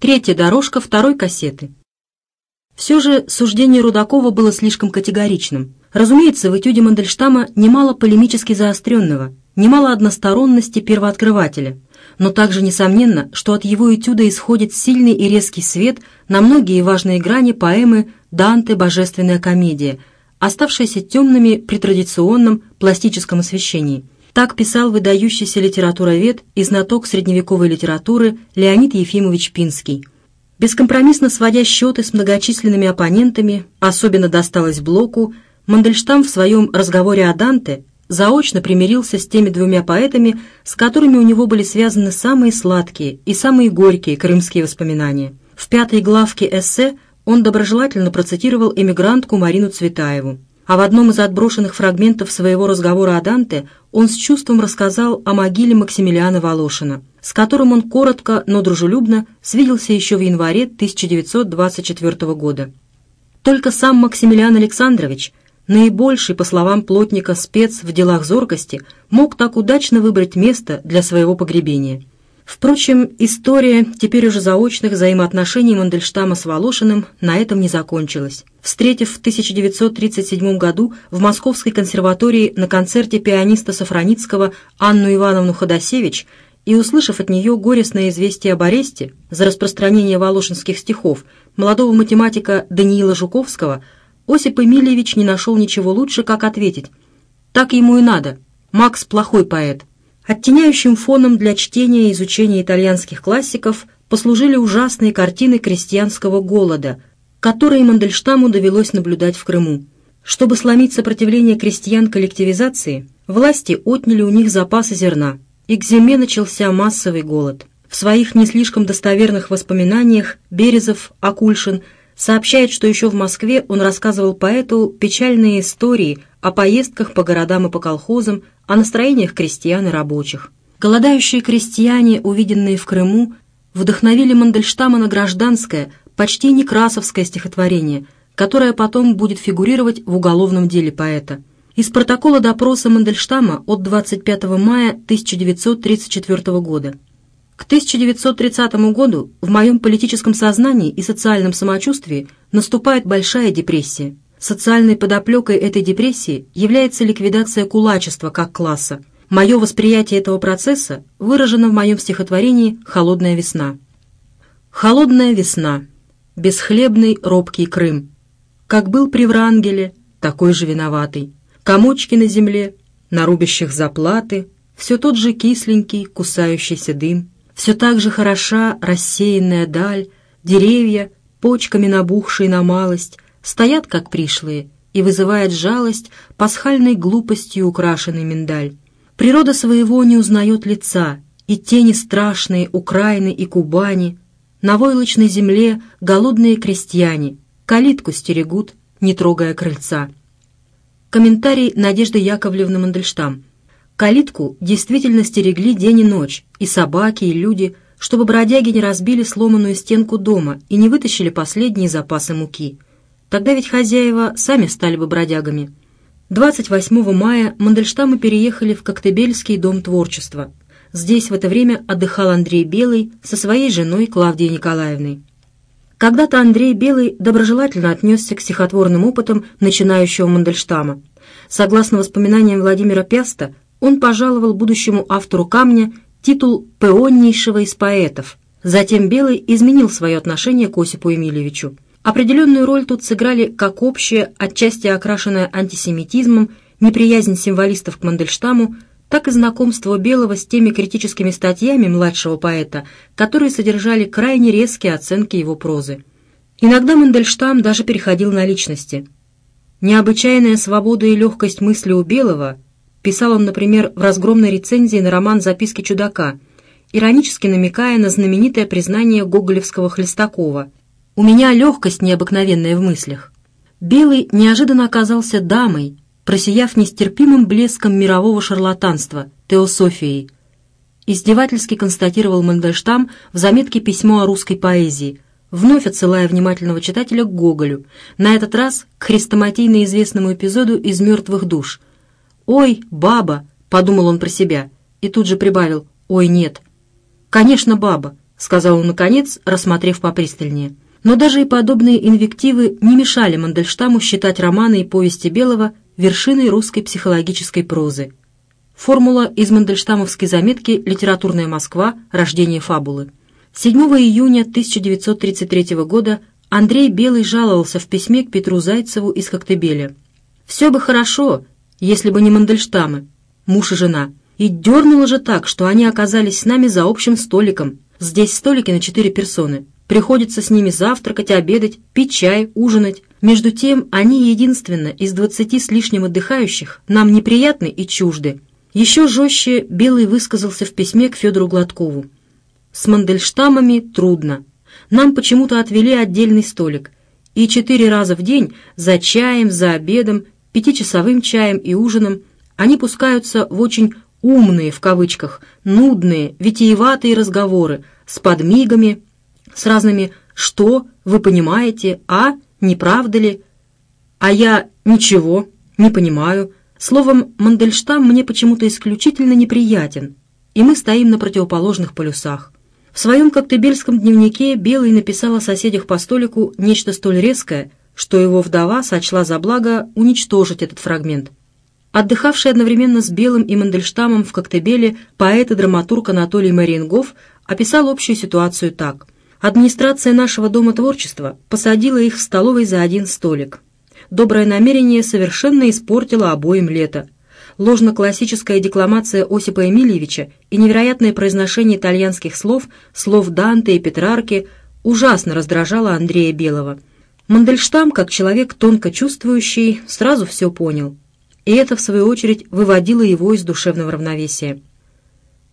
Третья дорожка второй кассеты. Все же суждение Рудакова было слишком категоричным. Разумеется, в этюде Мандельштама немало полемически заостренного, немало односторонности первооткрывателя, но также несомненно, что от его этюда исходит сильный и резкий свет на многие важные грани поэмы «Данте. Божественная комедия», оставшиеся темными при традиционном пластическом освещении – так писал выдающийся литературовед и знаток средневековой литературы Леонид Ефимович Пинский. Бескомпромиссно сводя счеты с многочисленными оппонентами, особенно досталось Блоку, Мандельштам в своем разговоре о Данте заочно примирился с теми двумя поэтами, с которыми у него были связаны самые сладкие и самые горькие крымские воспоминания. В пятой главке эссе он доброжелательно процитировал эмигрантку Марину Цветаеву. А в одном из отброшенных фрагментов своего разговора о Данте он с чувством рассказал о могиле Максимилиана Волошина, с которым он коротко, но дружелюбно свиделся еще в январе 1924 года. Только сам Максимилиан Александрович, наибольший, по словам плотника, спец в делах зоркости, мог так удачно выбрать место для своего погребения – Впрочем, история теперь уже заочных взаимоотношений Мандельштама с Волошиным на этом не закончилась. Встретив в 1937 году в Московской консерватории на концерте пианиста Сафраницкого Анну Ивановну Ходосевич и услышав от нее горестное известие об аресте за распространение волошинских стихов молодого математика Даниила Жуковского, Осип Эмильевич не нашел ничего лучше, как ответить «Так ему и надо. Макс плохой поэт, Оттеняющим фоном для чтения и изучения итальянских классиков послужили ужасные картины крестьянского голода, которые Мандельштаму довелось наблюдать в Крыму. Чтобы сломить сопротивление крестьян коллективизации, власти отняли у них запасы зерна, и к зиме начался массовый голод. В своих не слишком достоверных воспоминаниях Березов, Акульшин – сообщает, что еще в Москве он рассказывал поэту печальные истории о поездках по городам и по колхозам, о настроениях крестьян и рабочих. Голодающие крестьяне, увиденные в Крыму, вдохновили Мандельштама на гражданское, почти некрасовское стихотворение, которое потом будет фигурировать в уголовном деле поэта. Из протокола допроса Мандельштама от 25 мая 1934 года. К 1930 году в моем политическом сознании и социальном самочувствии наступает большая депрессия. Социальной подоплекой этой депрессии является ликвидация кулачества как класса. Мое восприятие этого процесса выражено в моем стихотворении «Холодная весна». «Холодная весна. Бесхлебный робкий Крым. Как был при Врангеле, такой же виноватый. Комочки на земле, на рубящих заплаты, все тот же кисленький, кусающийся дым» Все так же хороша рассеянная даль, деревья, почками набухшие на малость, стоят как пришлые и вызывает жалость пасхальной глупостью украшенный миндаль. Природа своего не узнает лица, и тени страшные Украины и Кубани, на войлочной земле голодные крестьяне, калитку стерегут, не трогая крыльца. Комментарий Надежды Яковлевны Мандельштам – Калитку действительно стерегли день и ночь, и собаки, и люди, чтобы бродяги не разбили сломанную стенку дома и не вытащили последние запасы муки. Тогда ведь хозяева сами стали бы бродягами. 28 мая Мандельштамы переехали в Коктебельский дом творчества. Здесь в это время отдыхал Андрей Белый со своей женой Клавдией Николаевной. Когда-то Андрей Белый доброжелательно отнесся к стихотворным опытам начинающего Мандельштама. Согласно воспоминаниям Владимира Пяста, он пожаловал будущему автору «Камня» титул «пеоннейшего из поэтов». Затем Белый изменил свое отношение к Осипу Эмильевичу. Определенную роль тут сыграли как общее, отчасти окрашенное антисемитизмом, неприязнь символистов к Мандельштаму, так и знакомство Белого с теми критическими статьями младшего поэта, которые содержали крайне резкие оценки его прозы. Иногда Мандельштам даже переходил на личности. Необычайная свобода и легкость мысли у Белого – Писал он, например, в разгромной рецензии на роман «Записки чудака», иронически намекая на знаменитое признание гоголевского Хлестакова «У меня легкость необыкновенная в мыслях». Белый неожиданно оказался дамой, просияв нестерпимым блеском мирового шарлатанства, теософией. Издевательски констатировал Мандельштам в заметке «Письмо о русской поэзии», вновь отсылая внимательного читателя к Гоголю, на этот раз к хрестоматийно известному эпизоду из «Мертвых душ», «Ой, баба!» — подумал он про себя и тут же прибавил «Ой, нет!» «Конечно, баба!» — сказал он наконец, рассмотрев попристальнее. Но даже и подобные инвективы не мешали Мандельштаму считать романы и повести Белого вершиной русской психологической прозы. Формула из мандельштамовской заметки «Литературная Москва. Рождение фабулы». 7 июня 1933 года Андрей Белый жаловался в письме к Петру Зайцеву из Коктебеля. «Все бы хорошо, если бы не Мандельштамы, муж и жена. И дернуло же так, что они оказались с нами за общим столиком. Здесь столики на четыре персоны. Приходится с ними завтракать, обедать, пить чай, ужинать. Между тем, они единственно из двадцати с лишним отдыхающих нам неприятны и чужды. Еще жестче Белый высказался в письме к Федору Гладкову. «С Мандельштамами трудно. Нам почему-то отвели отдельный столик, и четыре раза в день за чаем, за обедом пятичасовым чаем и ужином, они пускаются в очень «умные» в кавычках, нудные, витиеватые разговоры с подмигами, с разными «что?», «вы понимаете?», «а?», «не правда ли?», «а я ничего, не понимаю». Словом, Мандельштам мне почему-то исключительно неприятен, и мы стоим на противоположных полюсах. В своем коктебельском дневнике Белый написал о соседях по столику нечто столь резкое, что его вдова сочла за благо уничтожить этот фрагмент. Отдыхавший одновременно с Белым и Мандельштамом в Коктебеле поэт и драматург Анатолий Марингов описал общую ситуацию так. «Администрация нашего Дома творчества посадила их в столовой за один столик. Доброе намерение совершенно испортило обоим лето. Ложно-классическая декламация Осипа Эмильевича и невероятное произношение итальянских слов, слов Данте и Петрарки ужасно раздражало Андрея Белого». Мандельштам, как человек тонко чувствующий, сразу все понял, и это, в свою очередь, выводило его из душевного равновесия.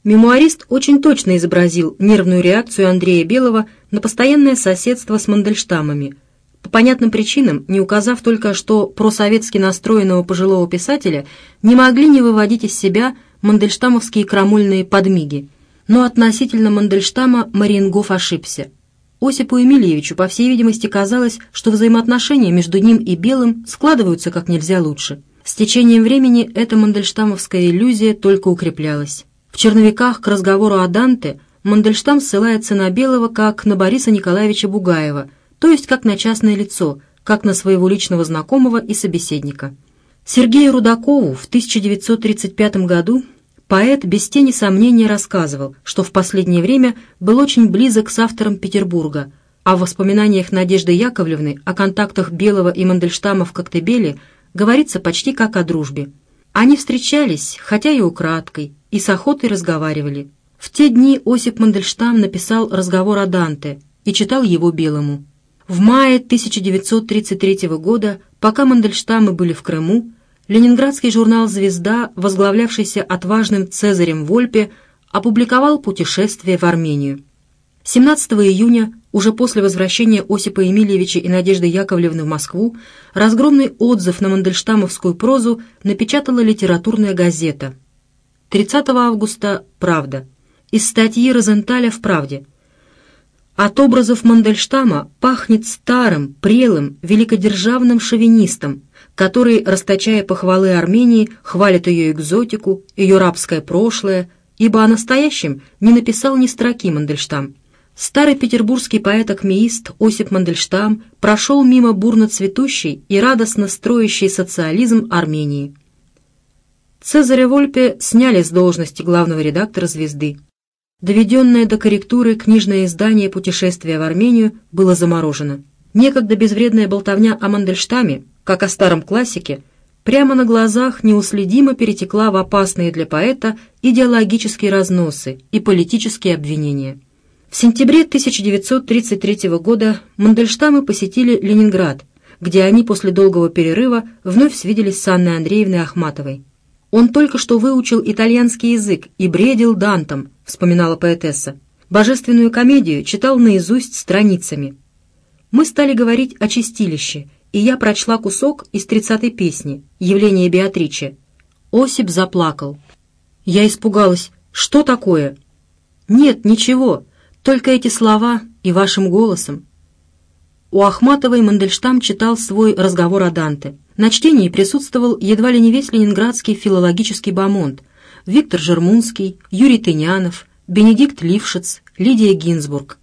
Мемуарист очень точно изобразил нервную реакцию Андрея Белого на постоянное соседство с Мандельштамами, по понятным причинам не указав только, что просоветски настроенного пожилого писателя не могли не выводить из себя мандельштамовские крамольные подмиги. Но относительно Мандельштама Марингов ошибся. Осипу Емельевичу, по всей видимости, казалось, что взаимоотношения между ним и Белым складываются как нельзя лучше. С течением времени эта мандельштамовская иллюзия только укреплялась. В «Черновиках» к разговору о Данте Мандельштам ссылается на Белого как на Бориса Николаевича Бугаева, то есть как на частное лицо, как на своего личного знакомого и собеседника. Сергею Рудакову в 1935 году Поэт без тени сомнения рассказывал, что в последнее время был очень близок с автором Петербурга, а в воспоминаниях Надежды Яковлевны о контактах Белого и Мандельштама в Коктебеле говорится почти как о дружбе. Они встречались, хотя и украдкой, и с охотой разговаривали. В те дни Осип Мандельштам написал разговор о Данте и читал его Белому. В мае 1933 года, пока Мандельштамы были в Крыму, ленинградский журнал «Звезда», возглавлявшийся отважным Цезарем Вольпе, опубликовал путешествие в Армению. 17 июня, уже после возвращения Осипа Емельевича и Надежды Яковлевны в Москву, разгромный отзыв на мандельштамовскую прозу напечатала литературная газета. 30 августа «Правда». Из статьи Розенталя в «Правде». От образов Мандельштама пахнет старым, прелым, великодержавным шовинистом – который, расточая похвалы Армении, хвалит ее экзотику, ее рабское прошлое, ибо о настоящем не написал ни строки Мандельштам. Старый петербургский поэт-акмеист Осип Мандельштам прошел мимо бурно цветущий и радостно строящий социализм Армении. Цезаря Вольпе сняли с должности главного редактора «Звезды». Доведенное до корректуры книжное издание «Путешествие в Армению» было заморожено. Некогда безвредная болтовня о Мандельштаме как о старом классике, прямо на глазах неуследимо перетекла в опасные для поэта идеологические разносы и политические обвинения. В сентябре 1933 года Мандельштамы посетили Ленинград, где они после долгого перерыва вновь свиделись с Анной Андреевной Ахматовой. «Он только что выучил итальянский язык и бредил Дантом», — вспоминала поэтесса. «Божественную комедию читал наизусть страницами». Мы стали говорить о чистилище — и я прочла кусок из тридцатой песни «Явление Беатриче». Осип заплакал. Я испугалась. «Что такое?» «Нет, ничего. Только эти слова и вашим голосом». У Ахматовой Мандельштам читал свой разговор о Данте. На чтении присутствовал едва ли не весь ленинградский филологический бомонд Виктор Жермунский, Юрий Тынянов, Бенедикт Лившиц, Лидия Гинзбург.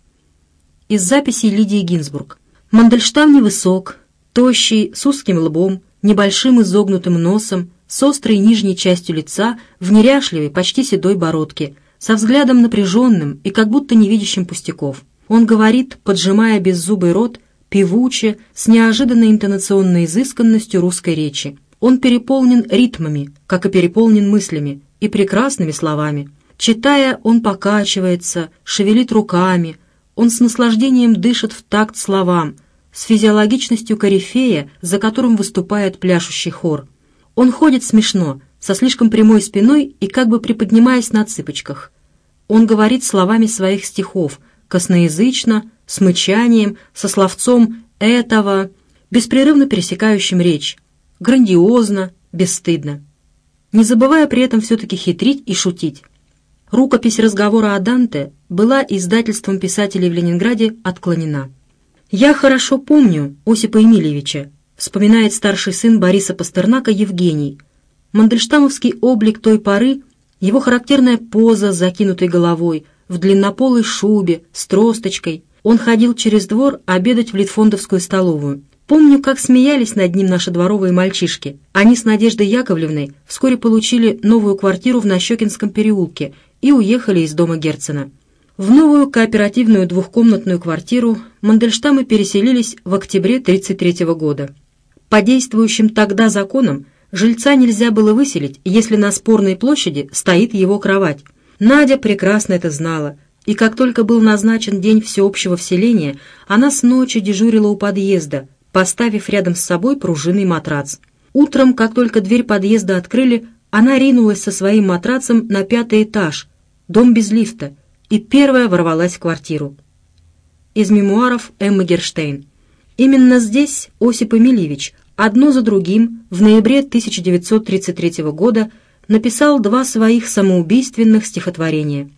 Из записей Лидии Гинзбург. Мандельштам невысок, тощий, с узким лбом, небольшим изогнутым носом, с острой нижней частью лица, в неряшливой, почти седой бородке, со взглядом напряженным и как будто невидящим пустяков. Он говорит, поджимая беззубый рот, певуче, с неожиданной интонационной изысканностью русской речи. Он переполнен ритмами, как и переполнен мыслями, и прекрасными словами. Читая, он покачивается, шевелит руками, он с наслаждением дышит в такт словам – с физиологичностью корифея, за которым выступает пляшущий хор. Он ходит смешно, со слишком прямой спиной и как бы приподнимаясь на цыпочках. Он говорит словами своих стихов, косноязычно, с мычанием, со словцом «этого», беспрерывно пересекающим речь, грандиозно, бесстыдно. Не забывая при этом все-таки хитрить и шутить. Рукопись разговора о Данте была издательством писателей в Ленинграде отклонена. «Я хорошо помню Осипа Емельевича», — вспоминает старший сын Бориса Пастернака Евгений. Мандельштамовский облик той поры, его характерная поза с закинутой головой, в длиннополой шубе, с тросточкой. Он ходил через двор обедать в Литфондовскую столовую. Помню, как смеялись над ним наши дворовые мальчишки. Они с Надеждой Яковлевной вскоре получили новую квартиру в Нащекинском переулке и уехали из дома Герцена. В новую кооперативную двухкомнатную квартиру Мандельштамы переселились в октябре 1933 года. По действующим тогда законам жильца нельзя было выселить, если на спорной площади стоит его кровать. Надя прекрасно это знала, и как только был назначен день всеобщего вселения, она с ночи дежурила у подъезда, поставив рядом с собой пружинный матрац. Утром, как только дверь подъезда открыли, она ринулась со своим матрацем на пятый этаж, дом без лифта – и первая ворвалась в квартиру. Из мемуаров Эммы Герштейн. Именно здесь Осип Эмильевич одно за другим в ноябре 1933 года написал два своих самоубийственных стихотворения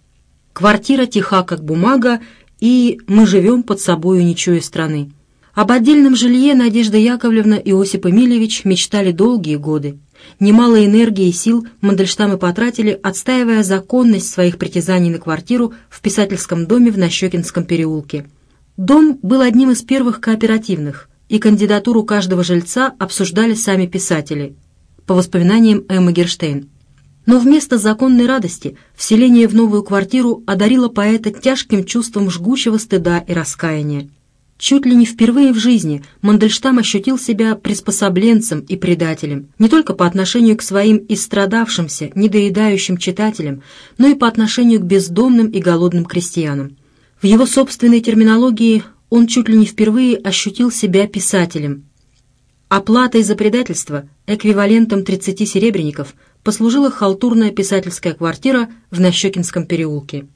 «Квартира тиха, как бумага» и «Мы живем под собою ничьей страны». Об отдельном жилье Надежда Яковлевна и Осип Эмильевич мечтали долгие годы. Немало энергии и сил Мандельштамы потратили, отстаивая законность своих притязаний на квартиру в писательском доме в Нащекинском переулке. Дом был одним из первых кооперативных, и кандидатуру каждого жильца обсуждали сами писатели, по воспоминаниям Эммы Герштейн. Но вместо законной радости вселение в новую квартиру одарило поэта тяжким чувством жгучего стыда и раскаяния. Чуть ли не впервые в жизни Мандельштам ощутил себя приспособленцем и предателем не только по отношению к своим истрадавшимся, недоедающим читателям, но и по отношению к бездомным и голодным крестьянам. В его собственной терминологии он чуть ли не впервые ощутил себя писателем. Оплатой за предательство, эквивалентом 30 серебряников, послужила халтурная писательская квартира в Нащекинском переулке.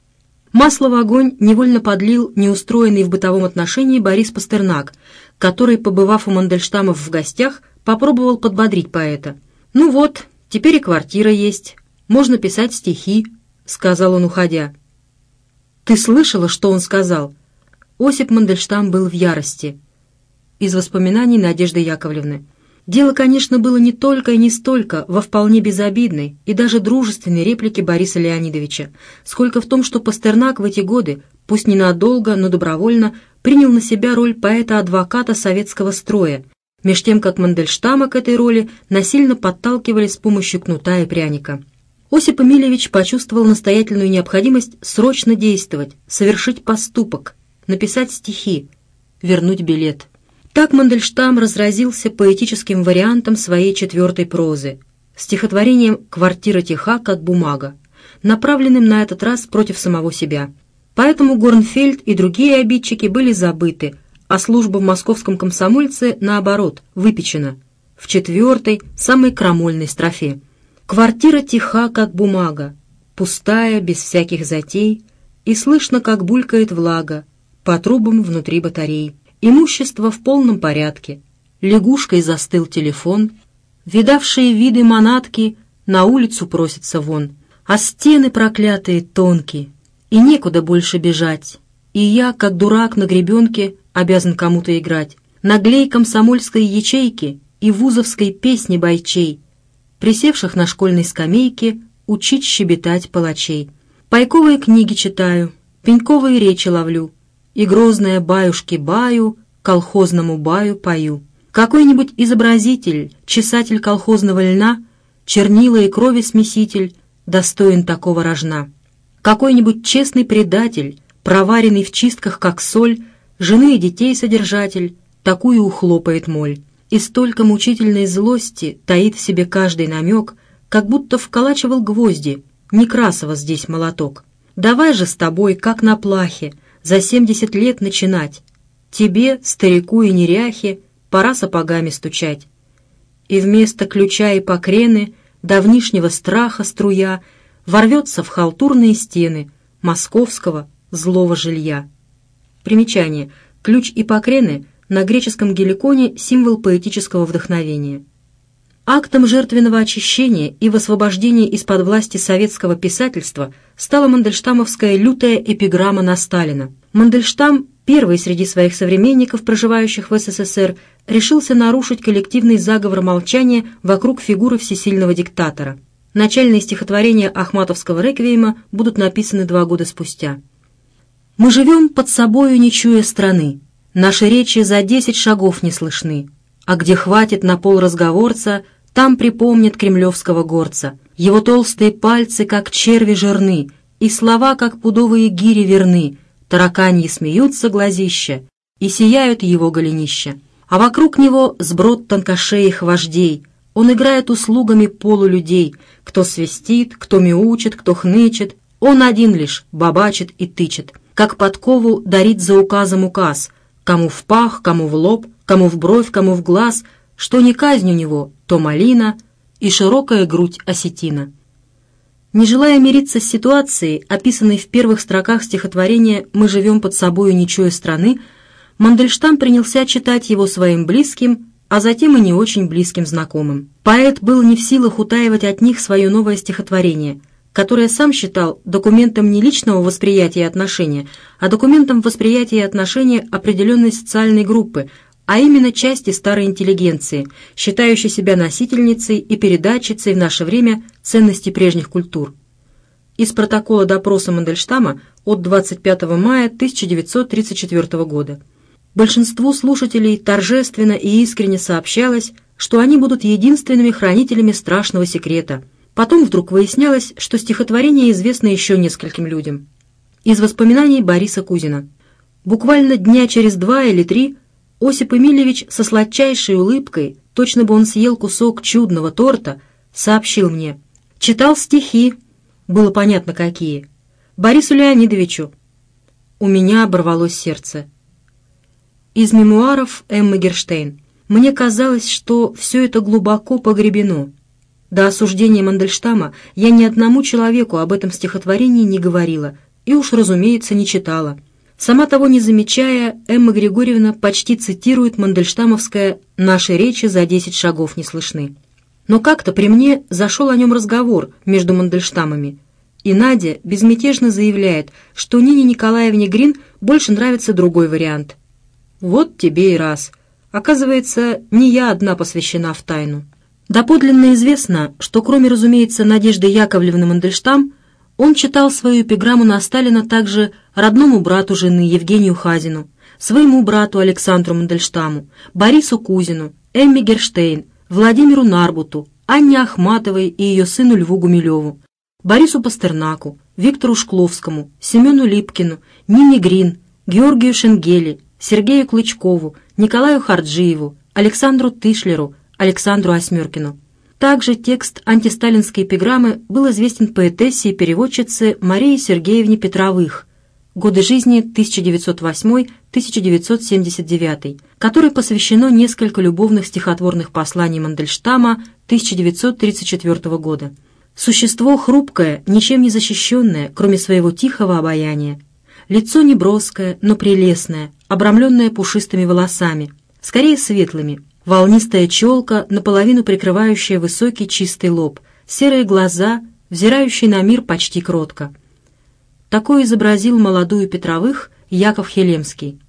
Масло в огонь невольно подлил неустроенный в бытовом отношении Борис Пастернак, который, побывав у Мандельштамов в гостях, попробовал подбодрить поэта. «Ну вот, теперь и квартира есть, можно писать стихи», — сказал он, уходя. «Ты слышала, что он сказал?» Осип Мандельштам был в ярости. Из воспоминаний Надежды Яковлевны. Дело, конечно, было не только и не столько во вполне безобидной и даже дружественной реплике Бориса Леонидовича, сколько в том, что Пастернак в эти годы, пусть ненадолго, но добровольно, принял на себя роль поэта-адвоката советского строя, меж тем как Мандельштама к этой роли насильно подталкивали с помощью кнута и пряника. Осип Эмилевич почувствовал настоятельную необходимость срочно действовать, совершить поступок, написать стихи, вернуть билет. Так Мандельштам разразился поэтическим вариантом своей четвертой прозы, стихотворением «Квартира тиха, как бумага», направленным на этот раз против самого себя. Поэтому Горнфельд и другие обидчики были забыты, а служба в московском комсомольце, наоборот, выпечена в четвертой, самой крамольной строфе. Квартира тиха, как бумага, пустая, без всяких затей, и слышно, как булькает влага по трубам внутри батареи имущество в полном порядке, лягушкой застыл телефон, видавшие виды манатки на улицу просятся вон, а стены проклятые тонкие, и некуда больше бежать. И я, как дурак на гребенке, обязан кому-то играть. Наглей комсомольской ячейки и вузовской песни бойчей, присевших на школьной скамейке учить щебетать палачей. Пайковые книги читаю, пеньковые речи ловлю — и грозное баюшки-баю, колхозному баю пою. Какой-нибудь изобразитель, чесатель колхозного льна, чернила и крови смеситель, достоин такого рожна. Какой-нибудь честный предатель, проваренный в чистках, как соль, жены и детей содержатель, такую ухлопает моль. И столько мучительной злости таит в себе каждый намек, как будто вколачивал гвозди, Некрасова здесь молоток. Давай же с тобой, как на плахе, за 70 лет начинать. Тебе, старику и неряхе, пора сапогами стучать. И вместо ключа и покрены, давнишнего страха струя, ворвется в халтурные стены московского злого жилья. Примечание. Ключ и покрены на греческом геликоне – символ поэтического вдохновения. Актом жертвенного очищения и высвобождения из-под власти советского писательства стала мандельштамовская лютая эпиграмма на Сталина. Мандельштам, первый среди своих современников, проживающих в СССР, решился нарушить коллективный заговор молчания вокруг фигуры всесильного диктатора. Начальные стихотворения Ахматовского реквиема будут написаны два года спустя. «Мы живем под собою, не чуя страны. Наши речи за десять шагов не слышны. А где хватит на пол разговорца — там припомнят кремлевского горца, его толстые пальцы, как черви жирны, и слова, как пудовые гири верны, тараканьи смеются глазища, и сияют его голенища. А вокруг него сброд тонкошеих вождей, он играет услугами полулюдей, кто свистит, кто мяучит, кто хнычет, он один лишь бабачит и тычет, как подкову дарит за указом указ, кому в пах, кому в лоб, кому в бровь, кому в глаз — что не казнь у него то малина и широкая грудь осетина. Не желая мириться с ситуацией, описанной в первых строках стихотворения «Мы живем под собою ничьей страны», Мандельштам принялся читать его своим близким, а затем и не очень близким знакомым. Поэт был не в силах утаивать от них свое новое стихотворение, которое сам считал документом не личного восприятия отношения, а документом восприятия отношения определенной социальной группы, а именно части старой интеллигенции, считающей себя носительницей и передатчицей в наше время ценностей прежних культур. Из протокола допроса Мандельштама от 25 мая 1934 года. Большинству слушателей торжественно и искренне сообщалось, что они будут единственными хранителями страшного секрета. Потом вдруг выяснялось, что стихотворение известно еще нескольким людям. Из воспоминаний Бориса Кузина. Буквально дня через два или три – Осип Эмильевич со сладчайшей улыбкой, точно бы он съел кусок чудного торта, сообщил мне. Читал стихи, было понятно какие. Борису Леонидовичу. У меня оборвалось сердце. Из мемуаров Эммы Герштейн. Мне казалось, что все это глубоко погребено. До осуждения Мандельштама я ни одному человеку об этом стихотворении не говорила и уж, разумеется, не читала. Сама того не замечая, Эмма Григорьевна почти цитирует Мандельштамовское «Наши речи за десять шагов не слышны». Но как-то при мне зашел о нем разговор между Мандельштамами, и Надя безмятежно заявляет, что Нине Николаевне Грин больше нравится другой вариант. «Вот тебе и раз», Оказывается, не я одна посвящена в тайну. Доподлинно известно, что кроме, разумеется, Надежды Яковлевны Мандельштам, он читал свою эпиграмму на Сталина также родному брату жены Евгению Хазину, своему брату Александру Мандельштаму, Борису Кузину, Эмме Герштейн, Владимиру Нарбуту, Анне Ахматовой и ее сыну Льву Гумилеву, Борису Пастернаку, Виктору Шкловскому, Семену Липкину, Нине Грин, Георгию Шенгели, Сергею Клычкову, Николаю Харджиеву, Александру Тышлеру, Александру Осьмеркину. Также текст антисталинской эпиграммы был известен поэтессе и переводчице Марии Сергеевне Петровых «Годы жизни 1908-1979», которой посвящено несколько любовных стихотворных посланий Мандельштама 1934 года. Существо хрупкое, ничем не защищенное, кроме своего тихого обаяния. Лицо неброское, но прелестное, обрамленное пушистыми волосами, скорее светлыми, волнистая челка, наполовину прикрывающая высокий чистый лоб, серые глаза, взирающие на мир почти кротко. Такой изобразил молодую Петровых Яков Хелемский.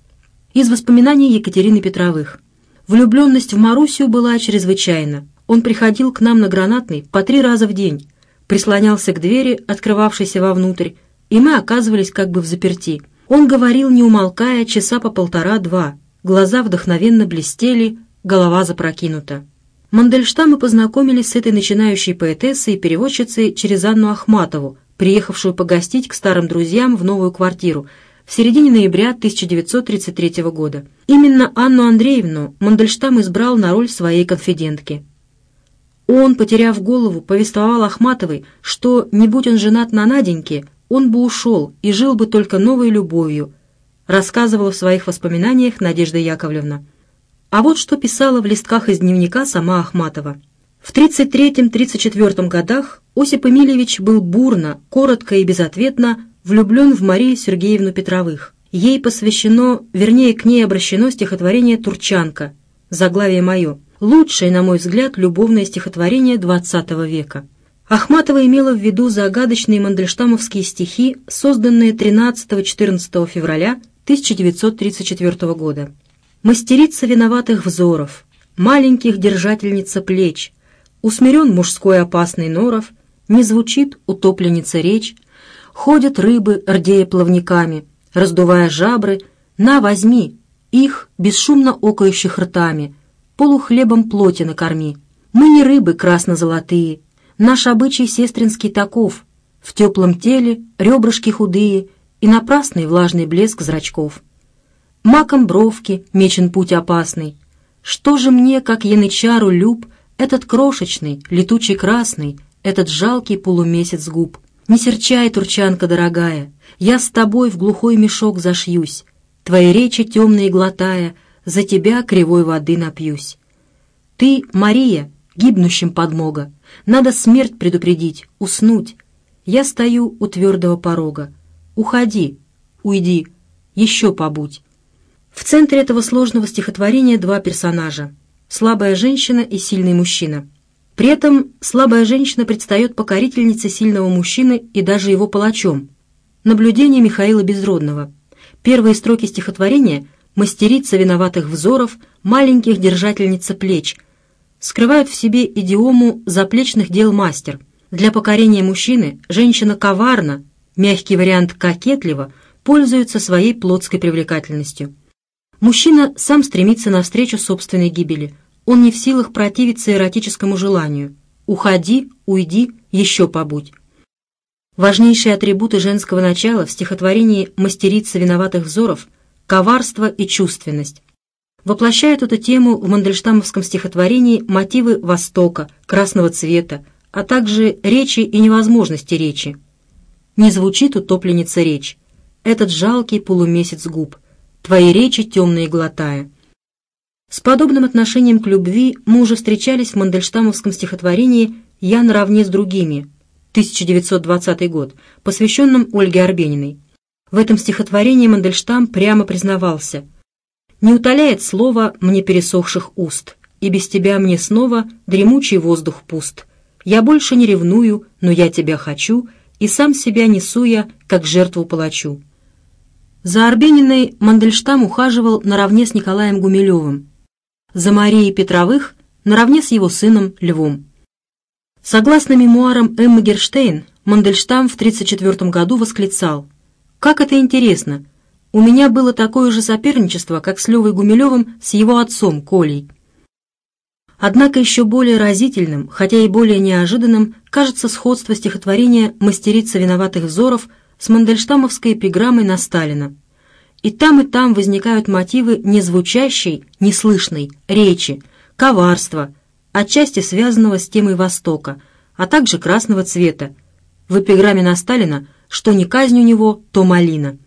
Из воспоминаний Екатерины Петровых. Влюбленность в Марусю была чрезвычайна. Он приходил к нам на гранатный по три раза в день, прислонялся к двери, открывавшейся вовнутрь, и мы оказывались как бы в заперти. Он говорил, не умолкая, часа по полтора-два. Глаза вдохновенно блестели, голова запрокинута. Мандельштамы познакомились с этой начинающей поэтессой и переводчицей через Анну Ахматову, приехавшую погостить к старым друзьям в новую квартиру в середине ноября 1933 года. Именно Анну Андреевну Мандельштам избрал на роль своей конфидентки. Он, потеряв голову, повествовал Ахматовой, что, не будь он женат на Наденьке, он бы ушел и жил бы только новой любовью, рассказывала в своих воспоминаниях Надежда Яковлевна. А вот что писала в листках из дневника сама Ахматова. В 33-34 годах Осип Эмильевич был бурно, коротко и безответно влюблен в Марию Сергеевну Петровых. Ей посвящено, вернее, к ней обращено стихотворение «Турчанка», заглавие мое, лучшее, на мой взгляд, любовное стихотворение XX века. Ахматова имела в виду загадочные мандельштамовские стихи, созданные 13-14 февраля 1934 года мастерица виноватых взоров, маленьких держательница плеч, усмирен мужской опасный норов, не звучит утопленница речь, ходят рыбы, рдея плавниками, раздувая жабры, на, возьми, их, бесшумно окающих ртами, полухлебом плоти накорми. Мы не рыбы красно-золотые, наш обычай сестринский таков, в теплом теле ребрышки худые и напрасный влажный блеск зрачков маком бровки, мечен путь опасный. Что же мне, как янычару люб, этот крошечный, летучий красный, этот жалкий полумесяц губ? Не серчай, турчанка дорогая, я с тобой в глухой мешок зашьюсь, твои речи темные глотая, за тебя кривой воды напьюсь. Ты, Мария, гибнущим подмога, надо смерть предупредить, уснуть. Я стою у твердого порога. Уходи, уйди, еще побудь. В центре этого сложного стихотворения два персонажа – слабая женщина и сильный мужчина. При этом слабая женщина предстает покорительницей сильного мужчины и даже его палачом. Наблюдение Михаила Безродного. Первые строки стихотворения – мастерица виноватых взоров, маленьких держательница плеч – скрывают в себе идиому заплечных дел мастер. Для покорения мужчины женщина коварна, мягкий вариант кокетливо, пользуется своей плотской привлекательностью. Мужчина сам стремится навстречу собственной гибели. Он не в силах противиться эротическому желанию. «Уходи, уйди, еще побудь». Важнейшие атрибуты женского начала в стихотворении «Мастерица виноватых взоров» — коварство и чувственность. Воплощают эту тему в мандельштамовском стихотворении мотивы Востока, красного цвета, а также речи и невозможности речи. Не звучит утопленница речь. Этот жалкий полумесяц губ — твои речи темные глотая. С подобным отношением к любви мы уже встречались в Мандельштамовском стихотворении «Я наравне с другими» 1920 год, посвященном Ольге Арбениной. В этом стихотворении Мандельштам прямо признавался «Не утоляет слово мне пересохших уст, и без тебя мне снова дремучий воздух пуст. Я больше не ревную, но я тебя хочу, и сам себя несу я, как жертву палачу». За Арбениной Мандельштам ухаживал наравне с Николаем Гумилевым, за Марией Петровых наравне с его сыном Львом. Согласно мемуарам Эммы Герштейн, Мандельштам в 1934 году восклицал «Как это интересно! У меня было такое же соперничество, как с Левой Гумилевым с его отцом Колей». Однако еще более разительным, хотя и более неожиданным, кажется сходство стихотворения «Мастерица виноватых взоров» с Мандельштамовской эпиграммой на Сталина. И там, и там возникают мотивы незвучащей, неслышной речи, коварства, отчасти связанного с темой Востока, а также красного цвета. В эпиграмме на Сталина «Что не казнь у него, то малина».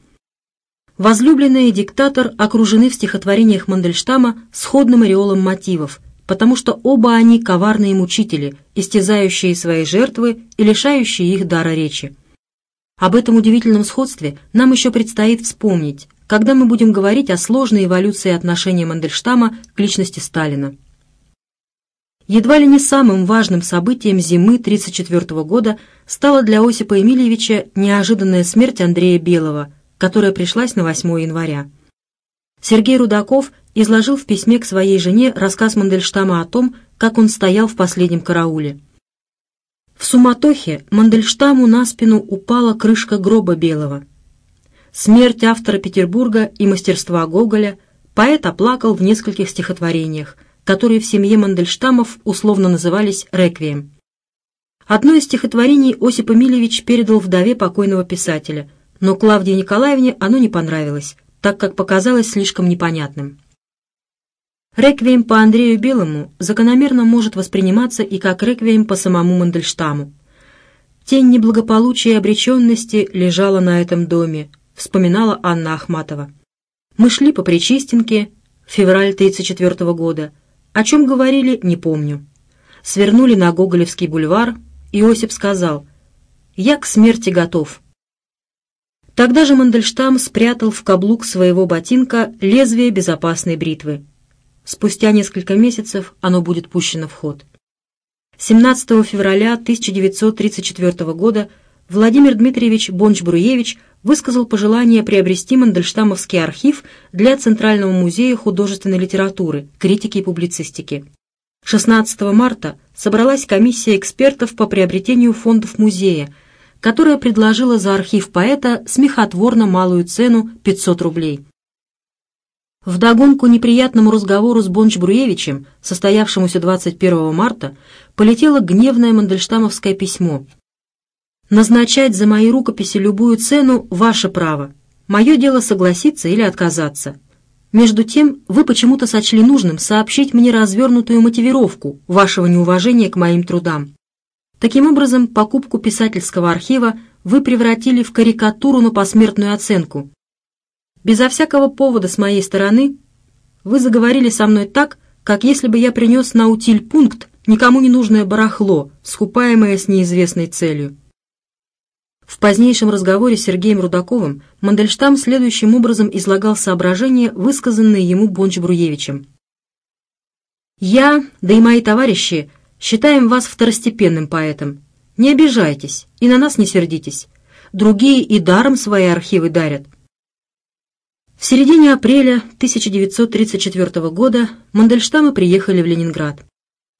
Возлюбленная и диктатор окружены в стихотворениях Мандельштама сходным ореолом мотивов, потому что оба они коварные мучители, истязающие свои жертвы и лишающие их дара речи. Об этом удивительном сходстве нам еще предстоит вспомнить, когда мы будем говорить о сложной эволюции отношения Мандельштама к личности Сталина. Едва ли не самым важным событием зимы 1934 года стала для Осипа Эмильевича неожиданная смерть Андрея Белого, которая пришлась на 8 января. Сергей Рудаков изложил в письме к своей жене рассказ Мандельштама о том, как он стоял в последнем карауле – в суматохе Мандельштаму на спину упала крышка гроба белого. Смерть автора Петербурга и мастерства Гоголя поэт оплакал в нескольких стихотворениях, которые в семье Мандельштамов условно назывались «реквием». Одно из стихотворений Осип Эмильевич передал вдове покойного писателя, но Клавдии Николаевне оно не понравилось, так как показалось слишком непонятным. Реквием по Андрею Белому закономерно может восприниматься и как реквием по самому Мандельштаму. «Тень неблагополучия и обреченности лежала на этом доме», вспоминала Анна Ахматова. «Мы шли по Пречистенке, февраль 1934 года. О чем говорили, не помню. Свернули на Гоголевский бульвар, Осип сказал, «Я к смерти готов». Тогда же Мандельштам спрятал в каблук своего ботинка лезвие безопасной бритвы. Спустя несколько месяцев оно будет пущено в ход. 17 февраля 1934 года Владимир Дмитриевич Бонч-Бруевич высказал пожелание приобрести Мандельштамовский архив для Центрального музея художественной литературы, критики и публицистики. 16 марта собралась комиссия экспертов по приобретению фондов музея, которая предложила за архив поэта смехотворно малую цену 500 рублей. Вдогонку неприятному разговору с Бонч-Бруевичем, состоявшемуся 21 марта, полетело гневное мандельштамовское письмо. «Назначать за мои рукописи любую цену – ваше право. Мое дело согласиться или отказаться. Между тем, вы почему-то сочли нужным сообщить мне развернутую мотивировку вашего неуважения к моим трудам. Таким образом, покупку писательского архива вы превратили в карикатуру на посмертную оценку – безо всякого повода с моей стороны, вы заговорили со мной так, как если бы я принес на утиль пункт никому не нужное барахло, скупаемое с неизвестной целью. В позднейшем разговоре с Сергеем Рудаковым Мандельштам следующим образом излагал соображения, высказанные ему Бонч-Бруевичем. «Я, да и мои товарищи, считаем вас второстепенным поэтом. Не обижайтесь и на нас не сердитесь. Другие и даром свои архивы дарят. В середине апреля 1934 года Мандельштамы приехали в Ленинград.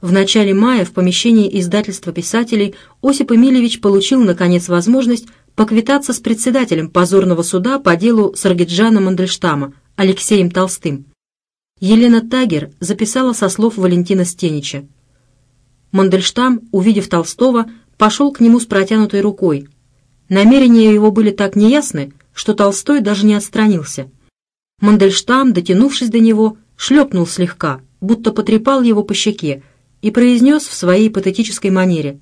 В начале мая в помещении издательства писателей Осип Эмильевич получил, наконец, возможность поквитаться с председателем позорного суда по делу Саргиджана Мандельштама, Алексеем Толстым. Елена Тагер записала со слов Валентина Стенича. Мандельштам, увидев Толстого, пошел к нему с протянутой рукой. Намерения его были так неясны, что Толстой даже не отстранился – Мандельштам, дотянувшись до него, шлепнул слегка, будто потрепал его по щеке и произнес в своей патетической манере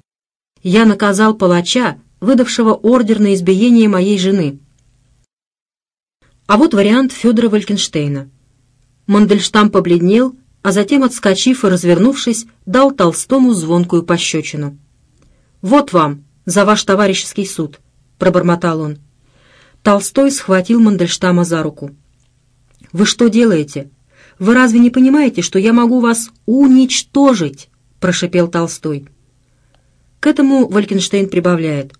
«Я наказал палача, выдавшего ордер на избиение моей жены». А вот вариант Федора Валькенштейна. Мандельштам побледнел, а затем, отскочив и развернувшись, дал Толстому звонкую пощечину. «Вот вам, за ваш товарищеский суд», — пробормотал он. Толстой схватил Мандельштама за руку. Вы что делаете? Вы разве не понимаете, что я могу вас уничтожить?» – прошипел Толстой. К этому Валькенштейн прибавляет.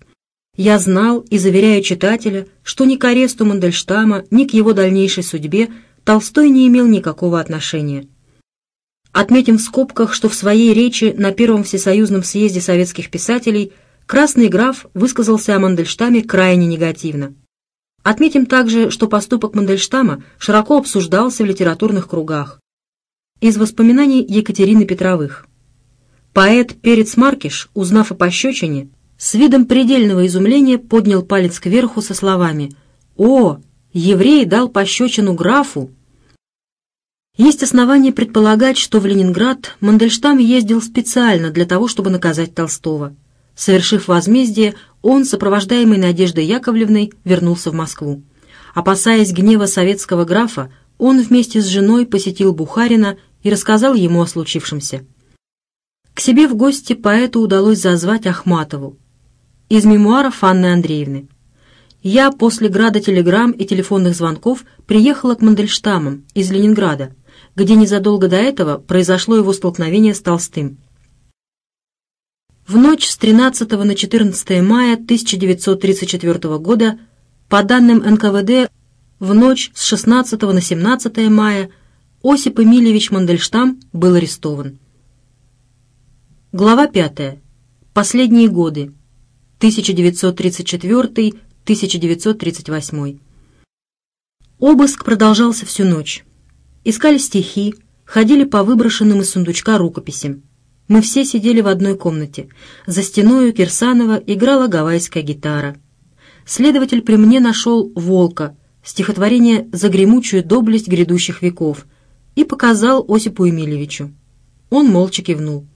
«Я знал и заверяю читателя, что ни к аресту Мандельштама, ни к его дальнейшей судьбе Толстой не имел никакого отношения». Отметим в скобках, что в своей речи на Первом Всесоюзном съезде советских писателей Красный граф высказался о Мандельштаме крайне негативно. Отметим также, что поступок Мандельштама широко обсуждался в литературных кругах. Из воспоминаний Екатерины Петровых. Поэт Перец Маркиш, узнав о пощечине, с видом предельного изумления поднял палец кверху со словами «О, еврей дал пощечину графу!» Есть основания предполагать, что в Ленинград Мандельштам ездил специально для того, чтобы наказать Толстого. Совершив возмездие, он, сопровождаемый Надеждой Яковлевной, вернулся в Москву. Опасаясь гнева советского графа, он вместе с женой посетил Бухарина и рассказал ему о случившемся. К себе в гости поэту удалось зазвать Ахматову. Из мемуаров Анны Андреевны. «Я после града телеграмм и телефонных звонков приехала к Мандельштамам из Ленинграда, где незадолго до этого произошло его столкновение с Толстым в ночь с 13 на 14 мая 1934 года, по данным НКВД, в ночь с 16 на 17 мая Осип Эмильевич Мандельштам был арестован. Глава 5. Последние годы. 1934-1938. Обыск продолжался всю ночь. Искали стихи, ходили по выброшенным из сундучка рукописям. Мы все сидели в одной комнате. За стеною Кирсанова играла гавайская гитара. Следователь при мне нашел «Волка», стихотворение «За гремучую доблесть грядущих веков» и показал Осипу Емельевичу. Он молча кивнул.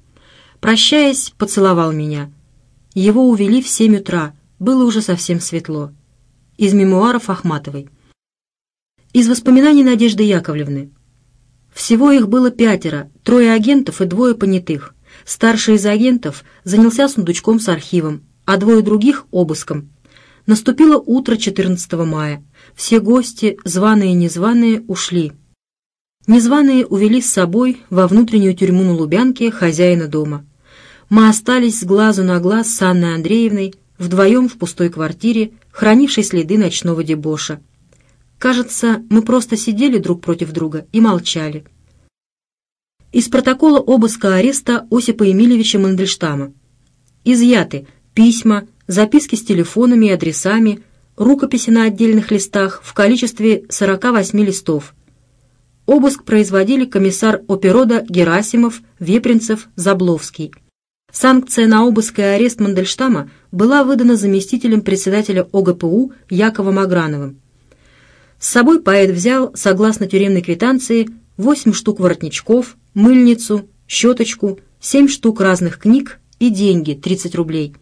Прощаясь, поцеловал меня. Его увели в семь утра, было уже совсем светло. Из мемуаров Ахматовой. Из воспоминаний Надежды Яковлевны. Всего их было пятеро, трое агентов и двое понятых. Старший из агентов занялся сундучком с архивом, а двое других — обыском. Наступило утро 14 мая. Все гости, званые и незваные, ушли. Незваные увели с собой во внутреннюю тюрьму на Лубянке хозяина дома. Мы остались с глазу на глаз с Анной Андреевной вдвоем в пустой квартире, хранившей следы ночного дебоша. Кажется, мы просто сидели друг против друга и молчали из протокола обыска ареста Осипа Емельевича Мандельштама. Изъяты письма, записки с телефонами и адресами, рукописи на отдельных листах в количестве 48 листов. Обыск производили комиссар Оперода Герасимов, Вепринцев, Забловский. Санкция на обыск и арест Мандельштама была выдана заместителем председателя ОГПУ Яковом Аграновым. С собой поэт взял, согласно тюремной квитанции, восемь штук воротничков, мыльницу, щеточку, семь штук разных книг и деньги – 30 рублей.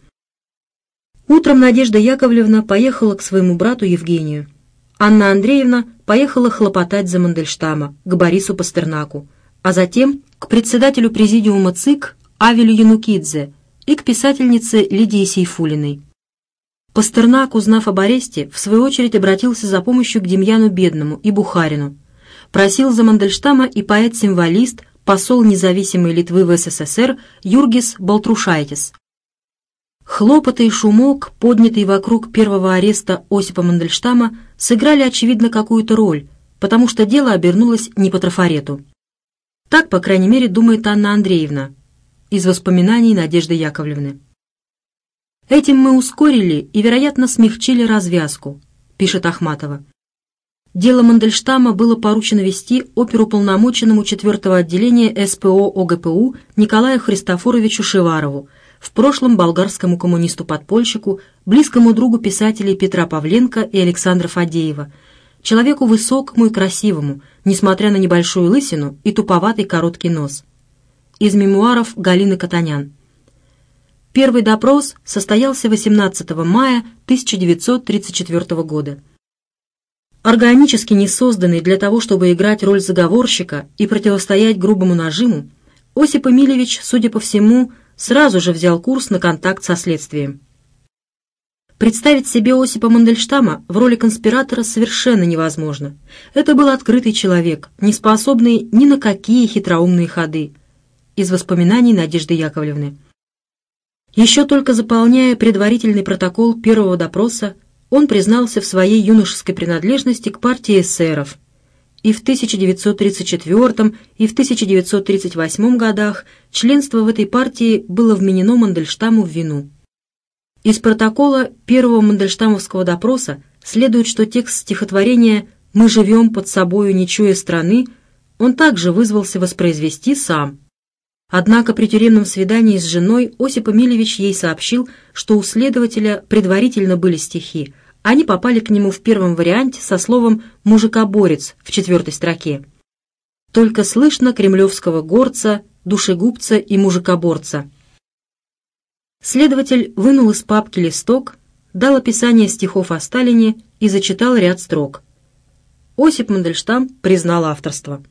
Утром Надежда Яковлевна поехала к своему брату Евгению. Анна Андреевна поехала хлопотать за Мандельштама, к Борису Пастернаку, а затем к председателю президиума ЦИК Авелю Янукидзе и к писательнице Лидии Сейфулиной. Пастернак, узнав об аресте, в свою очередь обратился за помощью к Демьяну Бедному и Бухарину – просил за Мандельштама и поэт-символист, посол независимой Литвы в СССР Юргис Балтрушайтис. Хлопоты и шумок, поднятый вокруг первого ареста Осипа Мандельштама, сыграли, очевидно, какую-то роль, потому что дело обернулось не по трафарету. Так, по крайней мере, думает Анна Андреевна из воспоминаний Надежды Яковлевны. «Этим мы ускорили и, вероятно, смягчили развязку», — пишет Ахматова. Дело Мандельштама было поручено вести оперуполномоченному 4-го отделения СПО ОГПУ Николаю Христофоровичу Шеварову, в прошлом болгарскому коммунисту-подпольщику, близкому другу писателей Петра Павленко и Александра Фадеева, человеку высокому и красивому, несмотря на небольшую лысину и туповатый короткий нос. Из мемуаров Галины Катанян. Первый допрос состоялся 18 мая 1934 года органически не созданный для того, чтобы играть роль заговорщика и противостоять грубому нажиму, Осип Эмилевич, судя по всему, сразу же взял курс на контакт со следствием. Представить себе Осипа Мандельштама в роли конспиратора совершенно невозможно. Это был открытый человек, не способный ни на какие хитроумные ходы. Из воспоминаний Надежды Яковлевны. Еще только заполняя предварительный протокол первого допроса, он признался в своей юношеской принадлежности к партии эсеров и в 1934 и в 1938 годах членство в этой партии было вменено Мандельштаму в вину. Из протокола первого мандельштамовского допроса следует, что текст стихотворения «Мы живем под собою, не чуя страны» он также вызвался воспроизвести сам. Однако при тюремном свидании с женой Осип Эмилевич ей сообщил, что у следователя предварительно были стихи – они попали к нему в первом варианте со словом «мужикоборец» в четвертой строке. Только слышно кремлевского горца, душегубца и мужикоборца. Следователь вынул из папки листок, дал описание стихов о Сталине и зачитал ряд строк. Осип Мандельштам признал авторство.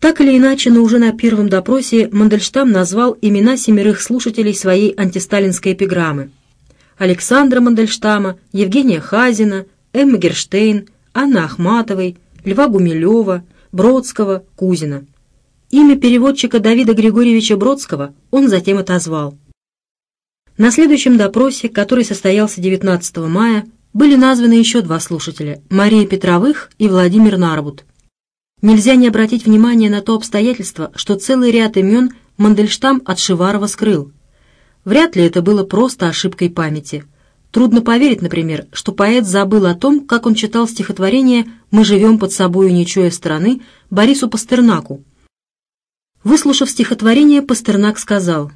Так или иначе, но уже на первом допросе Мандельштам назвал имена семерых слушателей своей антисталинской эпиграммы – Александра Мандельштама, Евгения Хазина, Эмма Герштейн, Анна Ахматовой, Льва Гумилева, Бродского, Кузина. Имя переводчика Давида Григорьевича Бродского он затем отозвал. На следующем допросе, который состоялся 19 мая, были названы еще два слушателя – Мария Петровых и Владимир Нарбут. Нельзя не обратить внимания на то обстоятельство, что целый ряд имен Мандельштам от Шиварова скрыл – Вряд ли это было просто ошибкой памяти. Трудно поверить, например, что поэт забыл о том, как он читал стихотворение «Мы живем под собою, не страны» Борису Пастернаку. Выслушав стихотворение, Пастернак сказал,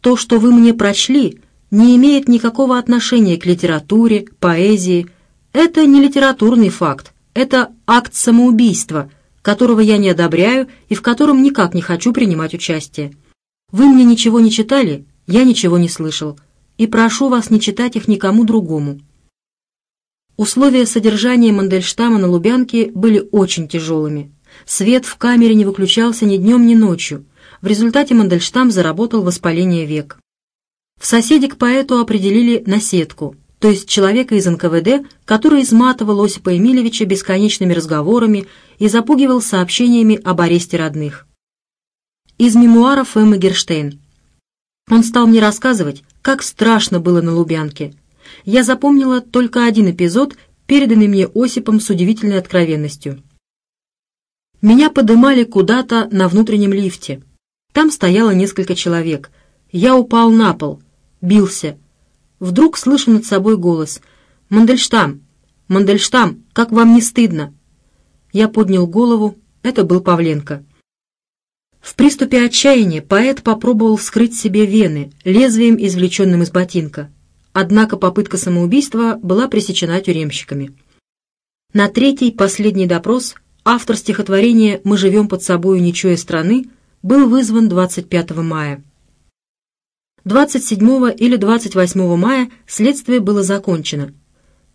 «То, что вы мне прочли, не имеет никакого отношения к литературе, поэзии. Это не литературный факт, это акт самоубийства, которого я не одобряю и в котором никак не хочу принимать участие. Вы мне ничего не читали, я ничего не слышал и прошу вас не читать их никому другому. Условия содержания Мандельштама на Лубянке были очень тяжелыми. Свет в камере не выключался ни днем, ни ночью. В результате Мандельштам заработал воспаление век. В соседи к поэту определили наседку, то есть человека из НКВД, который изматывал Осипа Эмилевича бесконечными разговорами и запугивал сообщениями об аресте родных. Из мемуаров Эммы Герштейн он стал мне рассказывать, как страшно было на Лубянке. Я запомнила только один эпизод, переданный мне Осипом с удивительной откровенностью. Меня подымали куда-то на внутреннем лифте. Там стояло несколько человек. Я упал на пол. Бился. Вдруг слышу над собой голос. «Мандельштам! Мандельштам! Как вам не стыдно?» Я поднял голову. Это был Павленко. В приступе отчаяния поэт попробовал вскрыть себе вены лезвием, извлеченным из ботинка. Однако попытка самоубийства была пресечена тюремщиками. На третий, последний допрос автор стихотворения «Мы живем под собою, не чуя страны» был вызван 25 мая. 27 или 28 мая следствие было закончено.